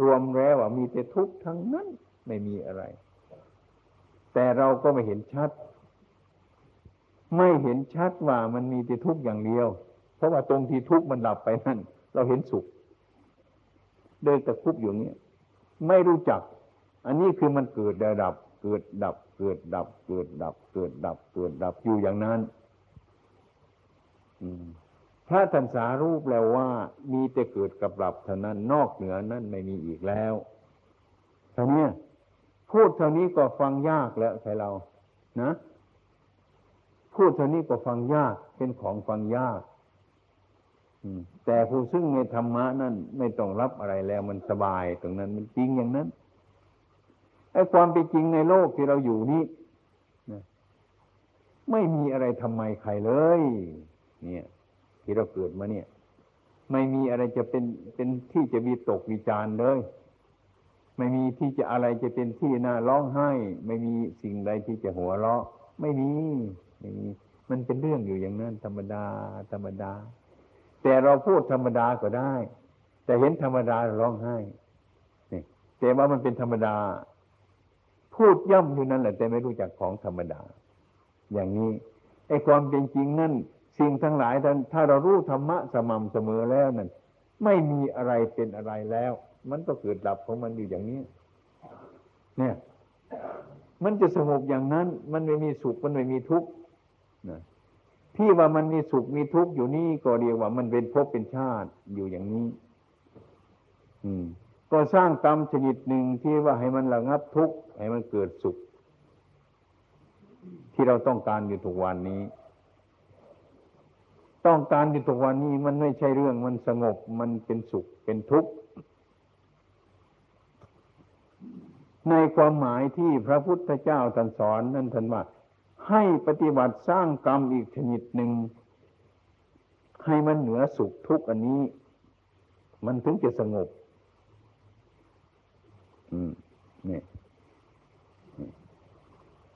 รวมแล้วว่ามีแต่ทุกทั้งนั้นไม่มีอะไร แต่เราก็ไม่เห็นชัด ไม่เห็นชัดว่ามันมีแต่ทุกอย่างเดียว เพราะว่าตรงที่ทุกมันดับไปนั่นเราเห็นสุขเดินตะคุบอยู่เนี้ยไม่รู้จัก อันนี้คือมันเกิดดับ เกิดดับ เกิดดับ เกิดดับ เกิดดับ เกิดดับอยู่อย่างนั้น พระทันสารูปแล้วว่ามีแต่เกิดกับดับเท่านั้นนอกเหนือนั้นไม่มีอีกแล้วเท่านี้พูดเท่านี้ก็ฟังยากแล้วใครเรา นะ พูดเท่านี้ก็ฟังยาก เป็นของฟังยากแต่ผู้ซึ่งในธรรมะนั่นไม่ต้องรับอะไรแล้วมันสบายตรงนั้นมันจริงอย่างนั้นไอ้ความเป็นจริงในโลกที่เราอยู่นี้ไม่มีอะไรทำไมใครเลย เนี่ย ที่เราเกิดมาเนี่ย ไม่มีอะไรจะเป็นเป็นที่จะมีตกวิจารเลย ไม่มีที่จะอะไรจะเป็นที่น่าร้องไห้ ไม่มีสิ่งใดที่จะหัวเราะ ไม่มีไม่มีมันเป็นเรื่องอยู่อย่างนั้น ธรรมดา ธรรมดา แต่เราพูดธรรมดาก็ได้ แต่เห็นธรรมดาร้องไห้นี่แต่ว่ามันเป็นธรรมดา พูดย่ำอยู่นั่นแหละ แต่ไม่รู้จักของธรรมดา อย่างนี้ไอ้ความเป็นจริงนั่น สิ่งทั้งหลายท่านถ้าเรารู้ธรรมะสม่ำเสมอแล้วนั่นไม่มีอะไรเป็นอะไรแล้ว มันก็เกิดดับของมันอยู่อย่างนี้ เนี่ย มันจะสงบอย่างนั้น มันไม่มีสุขมันไม่มีทุกข์นะที่ว่ามันมีสุขมีทุกข์อยู่นี่ก็เรียกว่า มันเป็นภพเป็นชาติอยู่อย่างนี้ อืม ก็สร้างกรรมชนิดหนึ่งที่ว่าให้มันระงับทุกข์ให้มันเกิดสุข ที่เราต้องการอยู่ทุกวันนี้ ต้องการอยู่ทุกวันนี้มันไม่ใช่เรื่องมันสงบมันเป็นสุขเป็นทุกข์ในความหมายที่พระพุทธเจ้าท่านสอนนั่นท่านว่า ให้ปฏิบัติสร้างกรรมอีกชนิดหนึ่งให้มันเหนือสุขทุกข์อันนี้ มันถึงจะสงบ อืมนี่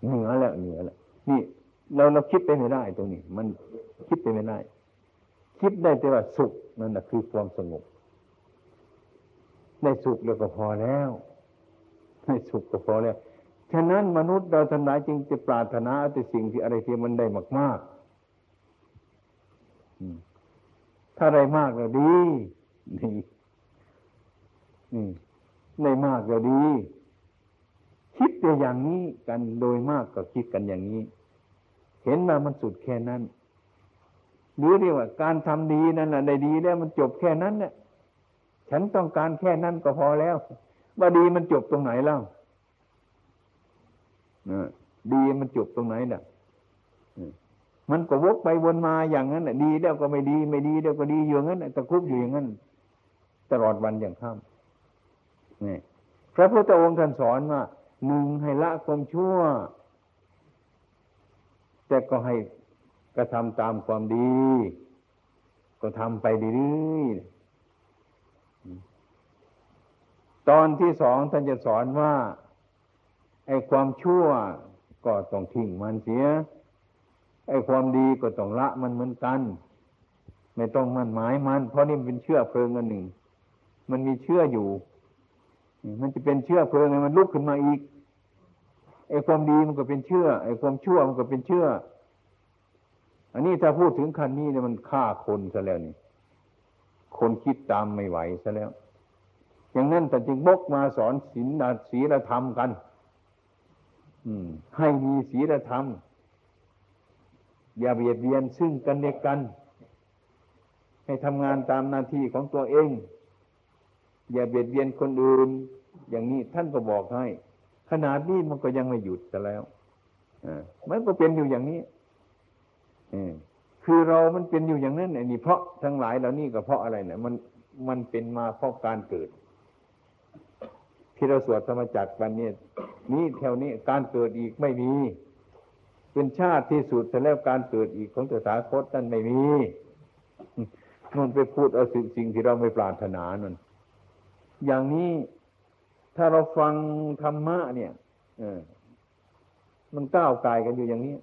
เหนือแล้วเหนือแล้วนี่ เราเราคิดไปไม่ได้ตรงนี้ มันคิดไปไม่ได้ คิดได้แต่ว่าสุขนั่นแหะคือความสงบได้สุขแล้วก็พอแล้วได้สุขก็พอแล้วฉะนั้นมนุษย์เราทั้งหลายจึงจะปรารถนาแต่สิ่งที่อะไรที่มันได้มากๆถ้าได้มากก็ดีดีได้มากก็ดี คิดแต่อย่างนี้กันโดยมากก็คิดกันอย่างนี้ เห็นว่ามันสุดแค่นั้น หรือเรียกว่า การทำดีนั่นแหละได้ดีแล้วมันจบแค่นั้นเนี่ยฉันต้องการแค่นั้นก็พอแล้ว ว่าดีมันจบตรงไหนแล้วดีมันจบตรงไหนน่ะมันก็วกไปวนมาอย่างนั้นน่ะดีแล้วก็ไม่ดี ไม่ดีแล้วก็ดีอยู่งั้นตะคุบอยู่อย่างนั้น ตลอดวันอย่างค่ำนี่พระพุทธองค์ท่านสอนว่าหนึ่งให้ละความชั่ว แต่ก็ให้ กระทำตามความดี ก็ทำไปดีๆตอนที่สองท่านจะสอนว่าไอ้ความชั่วก็ต้องทิ้งมันเสียไอ้ความดีก็ต้องละมันเหมือนกัน ไม่ต้องมันหมายมัน เพราะนี่เป็นเชื่อเพลิงอันหนึ่ง มันมีเชื่ออยู่ มันจะเป็นเชื่อเพลิงไงมันลุกขึ้นมาอีกไอ้ความดีมันก็เป็นเชื่อไอ้ความชั่วมันก็เป็นเชื่อ อันนี้ถ้าพูดถึงคันนี้เนี่ยมันฆ่าคนซะแล้วนี่ คนคิดตามไม่ไหวซะแล้ว อย่างนั้นแต่จึงบกมาสอนศีลศีลธรรมกัน อืม ให้มีศีลธรรม อย่าเบียดเบียนซึ่งกันและกัน ให้ทำงานตามหน้าที่ของตัวเอง อย่าเบียดเบียนคนอื่น อย่างนี้ท่านก็บอกให้ ขนาดนี้มันก็ยังไม่หยุดซะแล้วอ่ามันก็เป็นอยู่อย่างนี้ คือเรามันเป็นอยู่อย่างนั้นไอ้นี่เพราะทั้งหลายเหล่านี้ก็เพราะอะไรเนี่ยมันมันเป็นมาเพราะการเกิด ที่เราสวดธรรมจักรวันนี้นี้แถวนี้การเกิดอีกไม่มี เป็นชาติที่สุดแต่แล้วการเกิดอีกของตถาคตนั่นไม่มีมันไปพูดเอาสิ่งสิ่งที่เราไม่ปรารถนานั่นอย่างนี้ถ้าเราฟังธรรมะเนี่ยเออมันก้าวไกลกันอยู่อย่างนี้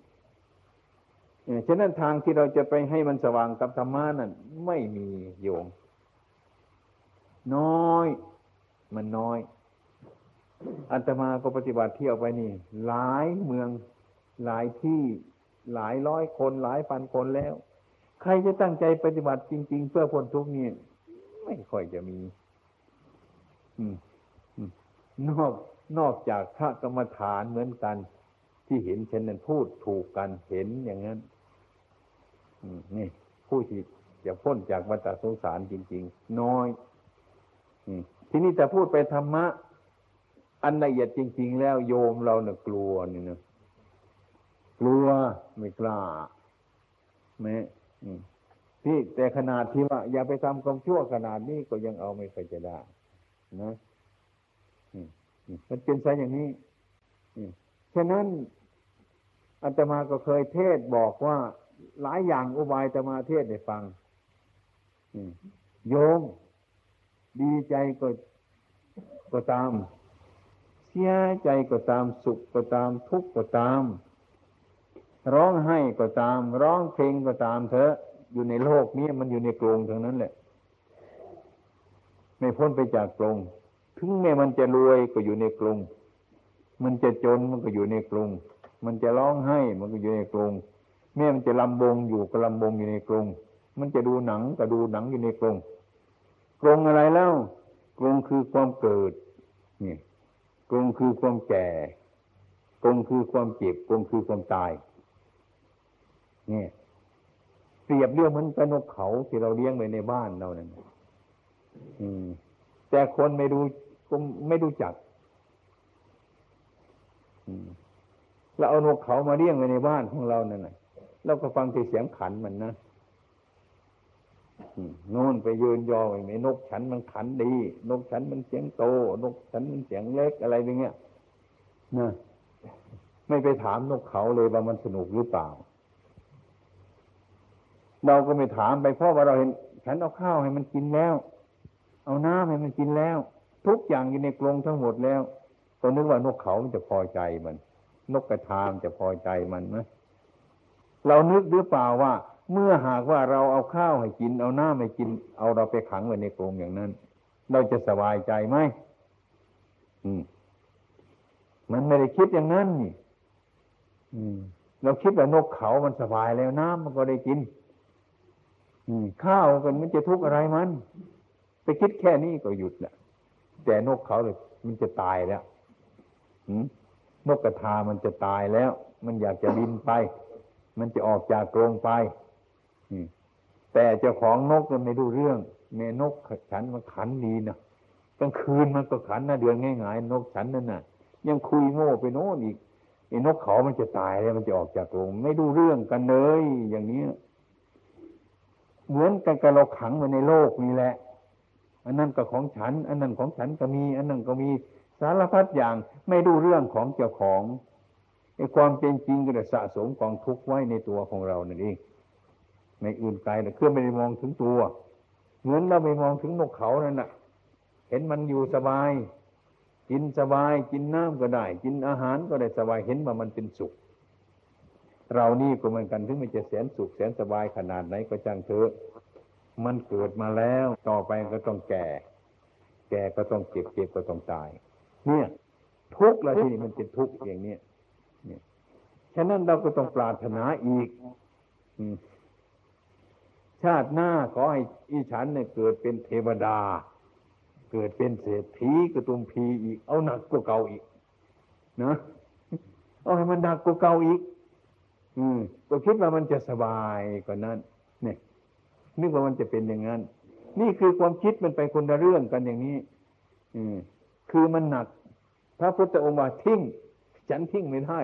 ฉะนั้นทางที่เราจะไปให้มันสว่างกับธรรมะนั่นไม่มีโยง น้อย มันน้อยอัตมาก็ปฏิบัติเที่ยวไปนี่ หลายเมืองหลายที่หลายร้อยคนหลายพันคนแล้ว ใครจะตั้งใจปฏิบัติจริง ๆ เพื่อพ้นทุกข์นี่ไม่ค่อยจะมีอนอกนอกจากพระกรรมฐานเหมือนกัน ที่เห็นเช่นนั้นพูดถูกกันเห็นอย่างนั้น นี่ผู้ที่จะพ้นจากวัฏสงสารจริง ๆ น้อยทีนี้แต่พูดไปธรรมะ อันละเอียดจริง ๆ แล้วโยมเราเนะ่ะกลัวนี่นะกลัวไม่กล้าแม้ที่แต่ขนาดที่ว่า อย่าไปทำความชั่วขนาดนี้ก็ยังเอาไม่เคยจะได้นะมันเป็นไซอย่างนี้ฉะนั้นอาตมาก็เคยเทศบอกว่า หลายอย่างอุบายตมาเทศได้ฟังโยมดีใจก็ก็ตาม เสียใจก็ตามสุขก็ตาม ทุกข์ก็ตาม ร้องไห้ก็ตาม ร้องเพลงก็ตามเถอะ อยู่ในโลกนี้มันอยู่ในกรงทั้งนั้นแหละ ไม่พ้นไปจากกรงถึงแม้มันจะรวยก็อยู่ในกรงมันจะจนมันก็อยู่ในกรงมันจะร้องไห้มันก็อยู่ในกรง แม่มันจะลำบงอยู่ก็ลำบงอยู่ในกรง มันจะดูหนังก็ดูหนังอยู่ในกรง กรงอะไรแล้วกรงคือความเกิดนี่กรงคือความแก่กรงคือความเจ็บกรงคือความตายนี่เปรียบเรื่องมันเป็นนกเขาที่เราเลี้ยงไว้ในบ้านเรานั่นแต่คนไม่ดูก็ไม่รู้จักเราเอานกเขามาเลี้ยงไว้ในบ้านของเรานั่นแหละ เราก็ฟังที่เสียงขันมันนะโน่นไปยืนยอไอ้นกฉันมันขันดี นกฉันมันเสียงโต นกฉันมันเสียงเล็กอะไรอย่างเงี้ยนะไม่ไปถามนกเขาเลยว่ามันสนุกหรือเปล่า เราก็ไม่ถามไปเพราะว่าเราเห็น ฉันเอาข้าวให้มันกินแล้ว เอาน้ำให้มันกินแล้ว ทุกอย่างอยู่ในกรงทั้งหมดแล้ว ก็นึกว่านกเขามันจะพอใจมัน นกกระทามจะพอใจมันไหม เรานึกหรือเปล่าว่า เมื่อหากว่าเราเอาข้าวให้กิน เอาน้ำให้กิน เอาเราไปขังไว้ในกรงอย่างนั้น เราจะสบายใจไหมอืม มันไม่ได้คิดอย่างนั้นนี่ อืม เราคิดว่านกเขามันสบายแล้วน้ำมันก็ได้กิน อืม ข้าวกันมันจะทุกข์อะไรมัน ไปคิดแค่นี้ก็หยุดแหละแต่นกเขาเลยมันจะตายแล้วนกกระทามันจะตายแล้ว มันอยากจะบินไป มันจะออกจากกรงไปแต่เจ้าของนกมันไม่รู้เรื่องแม่นกฉันมันขันดีนะกลางคืนมันก็ขันนะเดือนง่ายๆนกฉันนั่นน่ะ ยังคุยโง่ไปโน่นอีกไอ้นกเขามันจะตายแล้วมันจะออกจากกรงไม่รู้เรื่องกันเลยอย่างนี้เหมือนกันกับเราขังไว้ในโลกนี่แหละ อันนั้นก็ของฉัน อันนั้นของฉันก็มี อันนั้นก็มีสารพัดอย่างไม่รู้เรื่องของเจ้าของ ไอ้ความเป็นจริงก็จะสะสมกองทุกข์ไว้ในตัวของเรานั่นเองในอื่นไกลนะเครื่อไม่ได้มองถึงตัว เหมือนเราไม่มองถึงนกเขานั่นน่ะ เห็นมันอยู่สบาย กินสบายกินน้ำก็ได้ กินอาหารก็ได้สบายเห็นว่ามันเป็นสุข เรานี่ก็เหมือนกันถึงมันจะแสนสุขแสนสบายขนาดไหนก็จังเถอะมันเกิดมาแล้วต่อไปก็ต้องแก่ แก่ก็ต้องเจ็บเจ็บก็ต้องตาย เนี่ย ทุกข์ล้วที่นี่มันเป็นทุกข์อย่างเนี้ย ฉะนั้นเราก็ต้องปรารถนาอีกชาติหน้าขอให้อีฉันเนี่ยเกิดเป็นเทวดา เกิดเป็นเศรษฐีกระตุมพีอีก เอาหนักกว่าเก่าอีกนะเอาให้มันหนักกว่าเก่าอีก อืมก็คิดว่ามันจะสบายกว่านั้นเนี่ยนึกว่ามันจะเป็นอย่างนั้น นี่คือความคิดมันไปคนละเรื่องกันอย่างนี้ อืมคือมันหนัก พระพุทธองค์ว่าทิ้ง ฉันทิ้งไม่ได้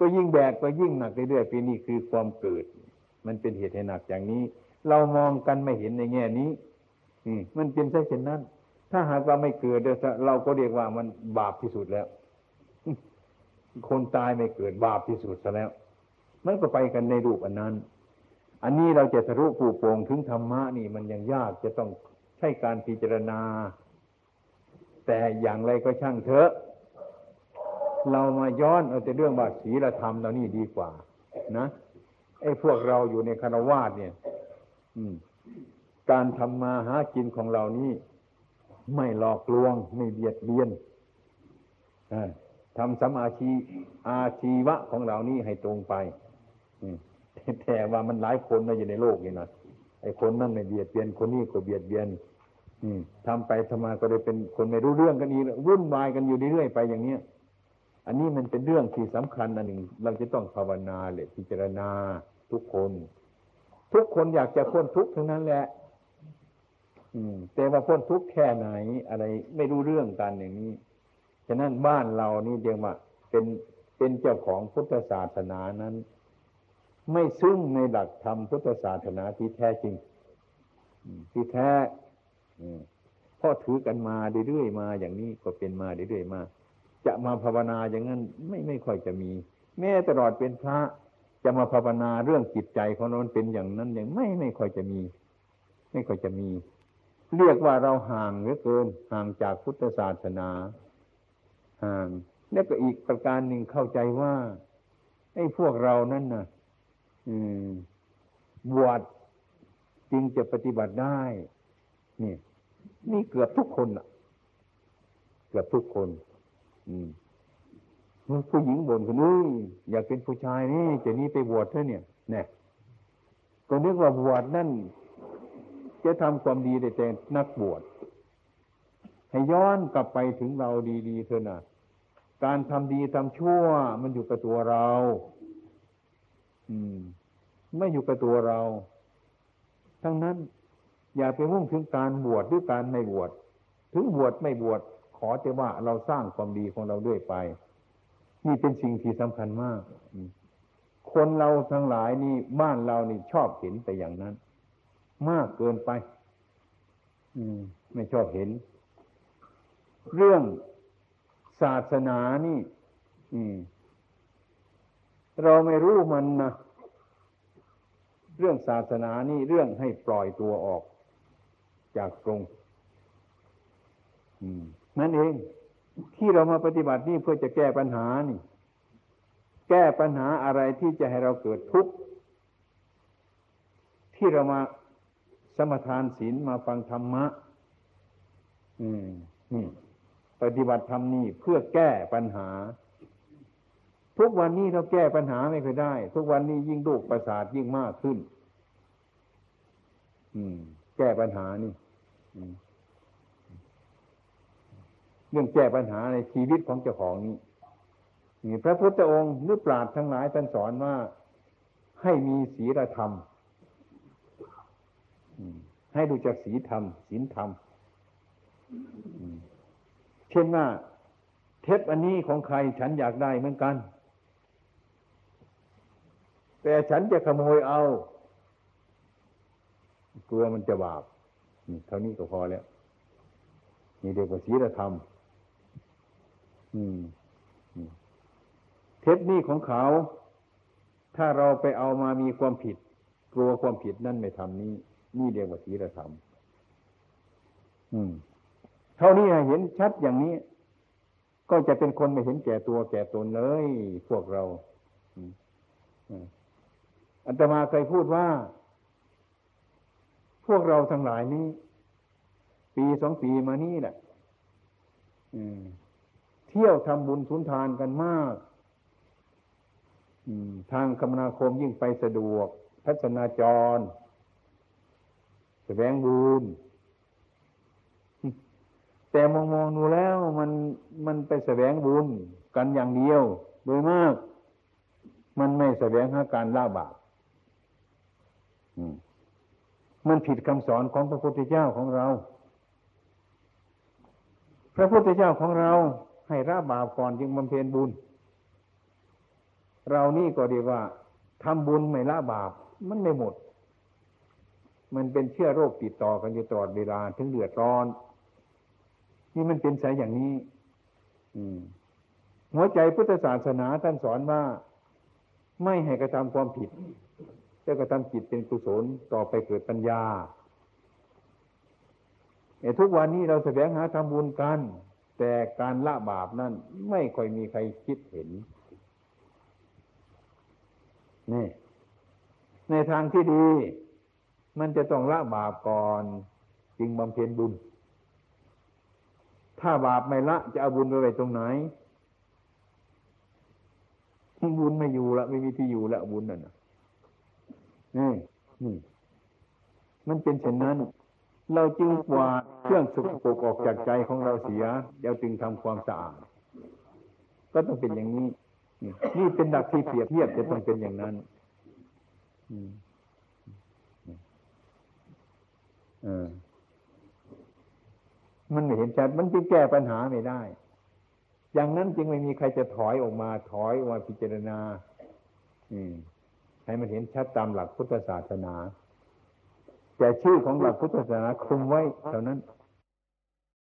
ก็ยิ่งแบกก็ยิ่งหนักเรื่อยๆปีนี้คือความเกิด มันเป็นเหตุให้หนักอย่างนี้ เรามองกันไม่เห็นในแง่นี้อมันเป็นเช่นนั้น ถ้าหากว่าไม่เกิดเราก็เรียกว่ามันบาปที่สุดแล้ว คนตายไม่เกิดบาปที่สุดซะแล้วมันก็ไปกันในรูปอันนั้น อันนี้เราจะทะลุปูโปงถึงธรรมะนี่ มันยังยากจะต้องใช้การพิจารณา แต่อย่างไรก็ช่างเถอะ เรามาย้อนเอาแต่เรื่องบาศีลธรรมเรานี่ดีกว่า นะไอ้พวกเราอยู่ในคารวาสเนี่ย อืม การทำมาหากินของเรานี่ไม่หลอกลวง ไม่เบียดเบียนทำสมอาชีอาชีวะของเรานี่ให้ตรงไปแต่ว่ามันหลายคนมาอยู่ในโลกนี่นะไอ้คนนั่นไม่เบียดเบียนคนนี้ก็เบียดเบียนทำไปทำมาก็เลยเป็นคนไม่รู้เรื่องกันอีกวุ่นวายกันอยู่เรื่อยๆไปอย่างเนี้ย อันนี้มันเป็นเรื่องที่สำคัญอันหนึ่ง เราจะต้องภาวนาเลยพิจารณาทุกคน ทุกคนอยากจะพ้นทุกข์ทั้งนั้นแหละ อืม แต่ว่าพ้นทุกข์แค่ไหน อะไรไม่รู้เรื่องกันอย่างนี้ฉะนั้นบ้านเรานี่เดียวว่าเป็นเป็นเจ้าของพุทธศาสนานั้น ไม่ซึ่งในหลักธรรมพุทธศาสนาที่แท้จริงที่แท้พ่อถือกันมาเรื่อยๆมาอย่างนี้ก็เป็นมาเรื่อยๆมา จะมาภาวนาอย่างนั้นไม่ไม่ค่อยจะมี แม้ตลอดเป็นพระจะมาภาวนาเรื่องจิตใจของเราเป็นอย่างนั้นอย่างไม่ไม่ค่อยจะมี ไม่ค่อยจะมี เรียกว่าเราห่างเหลือเกินห่างจากพุทธศาสนาห่างแล้วก็อีกประการหนึ่งเข้าใจว่าไอ้พวกเรานั่นนะ่ะบวชจึงจะปฏิบัติได้นี่นี่เกือบทุกคนอะเกือบทุกคน อืมผู้หญิงบ่นคนนี้อยากเป็นผู้ชายนี่จะนี้ไปบวชเถอะเนี่ยเนี่ยก็นึกว่าบวชนั่นจะทำความดีได้แต่นักบวชให้ย้อนกลับไปถึงเราดีๆเถอะนะการทำดีทำชั่ว มันอยู่กับตัวเรา อืม ไม่อยู่กับตัวเรา ทั้งนั้น อย่าไปมุ่งถึงการบวชหรือการไม่บวชถึงบวชไม่บวช ขอแต่ว่าเราสร้างความดีของเราด้วยไป นี่เป็นสิ่งที่สำคัญมาก คนเราทั้งหลายนี่บ้านเรานี่ชอบเห็นแต่อย่างนั้น มากเกินไปอืมไม่ชอบเห็น เรื่องศาสนานี่เราไม่รู้มันนะเรื่องศาสนานี่เรื่องให้ปล่อยตัวออกจากกรง นั่นเอง ที่เรามาปฏิบัตินี่เพื่อจะแก้ปัญหานี่ แก้ปัญหาอะไรที่จะให้เราเกิดทุกข์ที่เรามาสมทานศีลมาฟังธรรมะ อืมนี่ปฏิบัติธรรมนี่เพื่อแก้ปัญหา ทุกวันนี้เราแก้ปัญหาไม่เคยได้ ทุกวันนี้ยิ่งโรคประสาทยิ่งมากขึ้น อืม แก้ปัญหานี่ เรื่องแก้ปัญหาในชีวิตของเจ้าของนี้นี่พระพุทธองค์หรือปราชญ์ทั้งหลายท่านสอนว่าให้มีศีลธรรม ให้ดูจากศีลธรรมศีลธรรม เช่นว่าเทปอันนี้ของใครฉันอยากได้เหมือนกัน แต่ฉันจะขโมยเอา กลัวมันจะบาปเท่านี้ก็พอแล้ว นี่เดียวกับศีลธรรม เทปนี้ของเขา ถ้าเราไปเอามามีความผิด กลัวความผิดนั่นไม่ทำนี้ นี่เดียวกับศีลธรรมเท่านี้เห็นชัดอย่างนี้ ก็จะเป็นคนไม่เห็นแก่ตัวแก่ตนเลย พวกเราอัตมาเคยพูดว่า พวกเราทั้งหลายนี้ ปีสองปีมานี่แหละ ที่ยวทำบุญทุนทานกันมากทางคมนาคมยิ่งไปสะดวกทัศนาจรแสวงบุญแต่มองมองดูแล้วมันมันไปแสวงบุญกันอย่างเดียว โดยมาก มันไม่แสวงหาการละบาปมันผิดคำสอนของพระพุทธเจ้าของเรา พระพุทธเจ้าของเรา ให้ละบาปก่อนจึงบำเพ็ญบุญ เรานี่ก็ดีว่าทำบุญไม่ละบาปมันไม่หมด มันเป็นเชื้อโรคติดต่อกันอยู่ตลอดเวลาถึงเดือดร้อน นี่มันเป็นสายอย่างนี้ อืม หัวใจพุทธศาสนาท่านสอนว่า ไม่ให้กระทำความผิดแต่กระทำจิตเป็นกุศลต่อไปเกิดปัญญาไอ้ทุกวันนี้เราแสวงหาทำบุญกัน แต่การละบาปนั่นไม่ค่อยมีใครคิดเห็น นี่ ในทางที่ดี มันจะต้องละบาปก่อน จึงบำเพ็ญบุญ ถ้าบาปไม่ละ จะเอาบุญไปไว้ตรงไหน บุญไม่อยู่ละไม่มีที่อยู่ละบุญนั่นนี่นี่มันเป็นเช่นนั้น เราจึงกวาดเครื่องสกปรกออกจากใจของเราเสียเราจึงทำความสะอาด ก็ต้องเป็นอย่างนี้ นี่เป็นดักที่เปรียบเทียบจะต้องเป็นอย่างนั้นอมันไม่เห็นชัดมันจึงแก้ปัญหาไม่ได้ อย่างนั้นจึงไม่มีใครจะถอยออกมาถอยออกมาพิจารณาให้มันเห็นชัดตามหลักพุทธศาสนา แต่ชื่อของหลักพุทธศาสนาคุมไว้เท่านั้น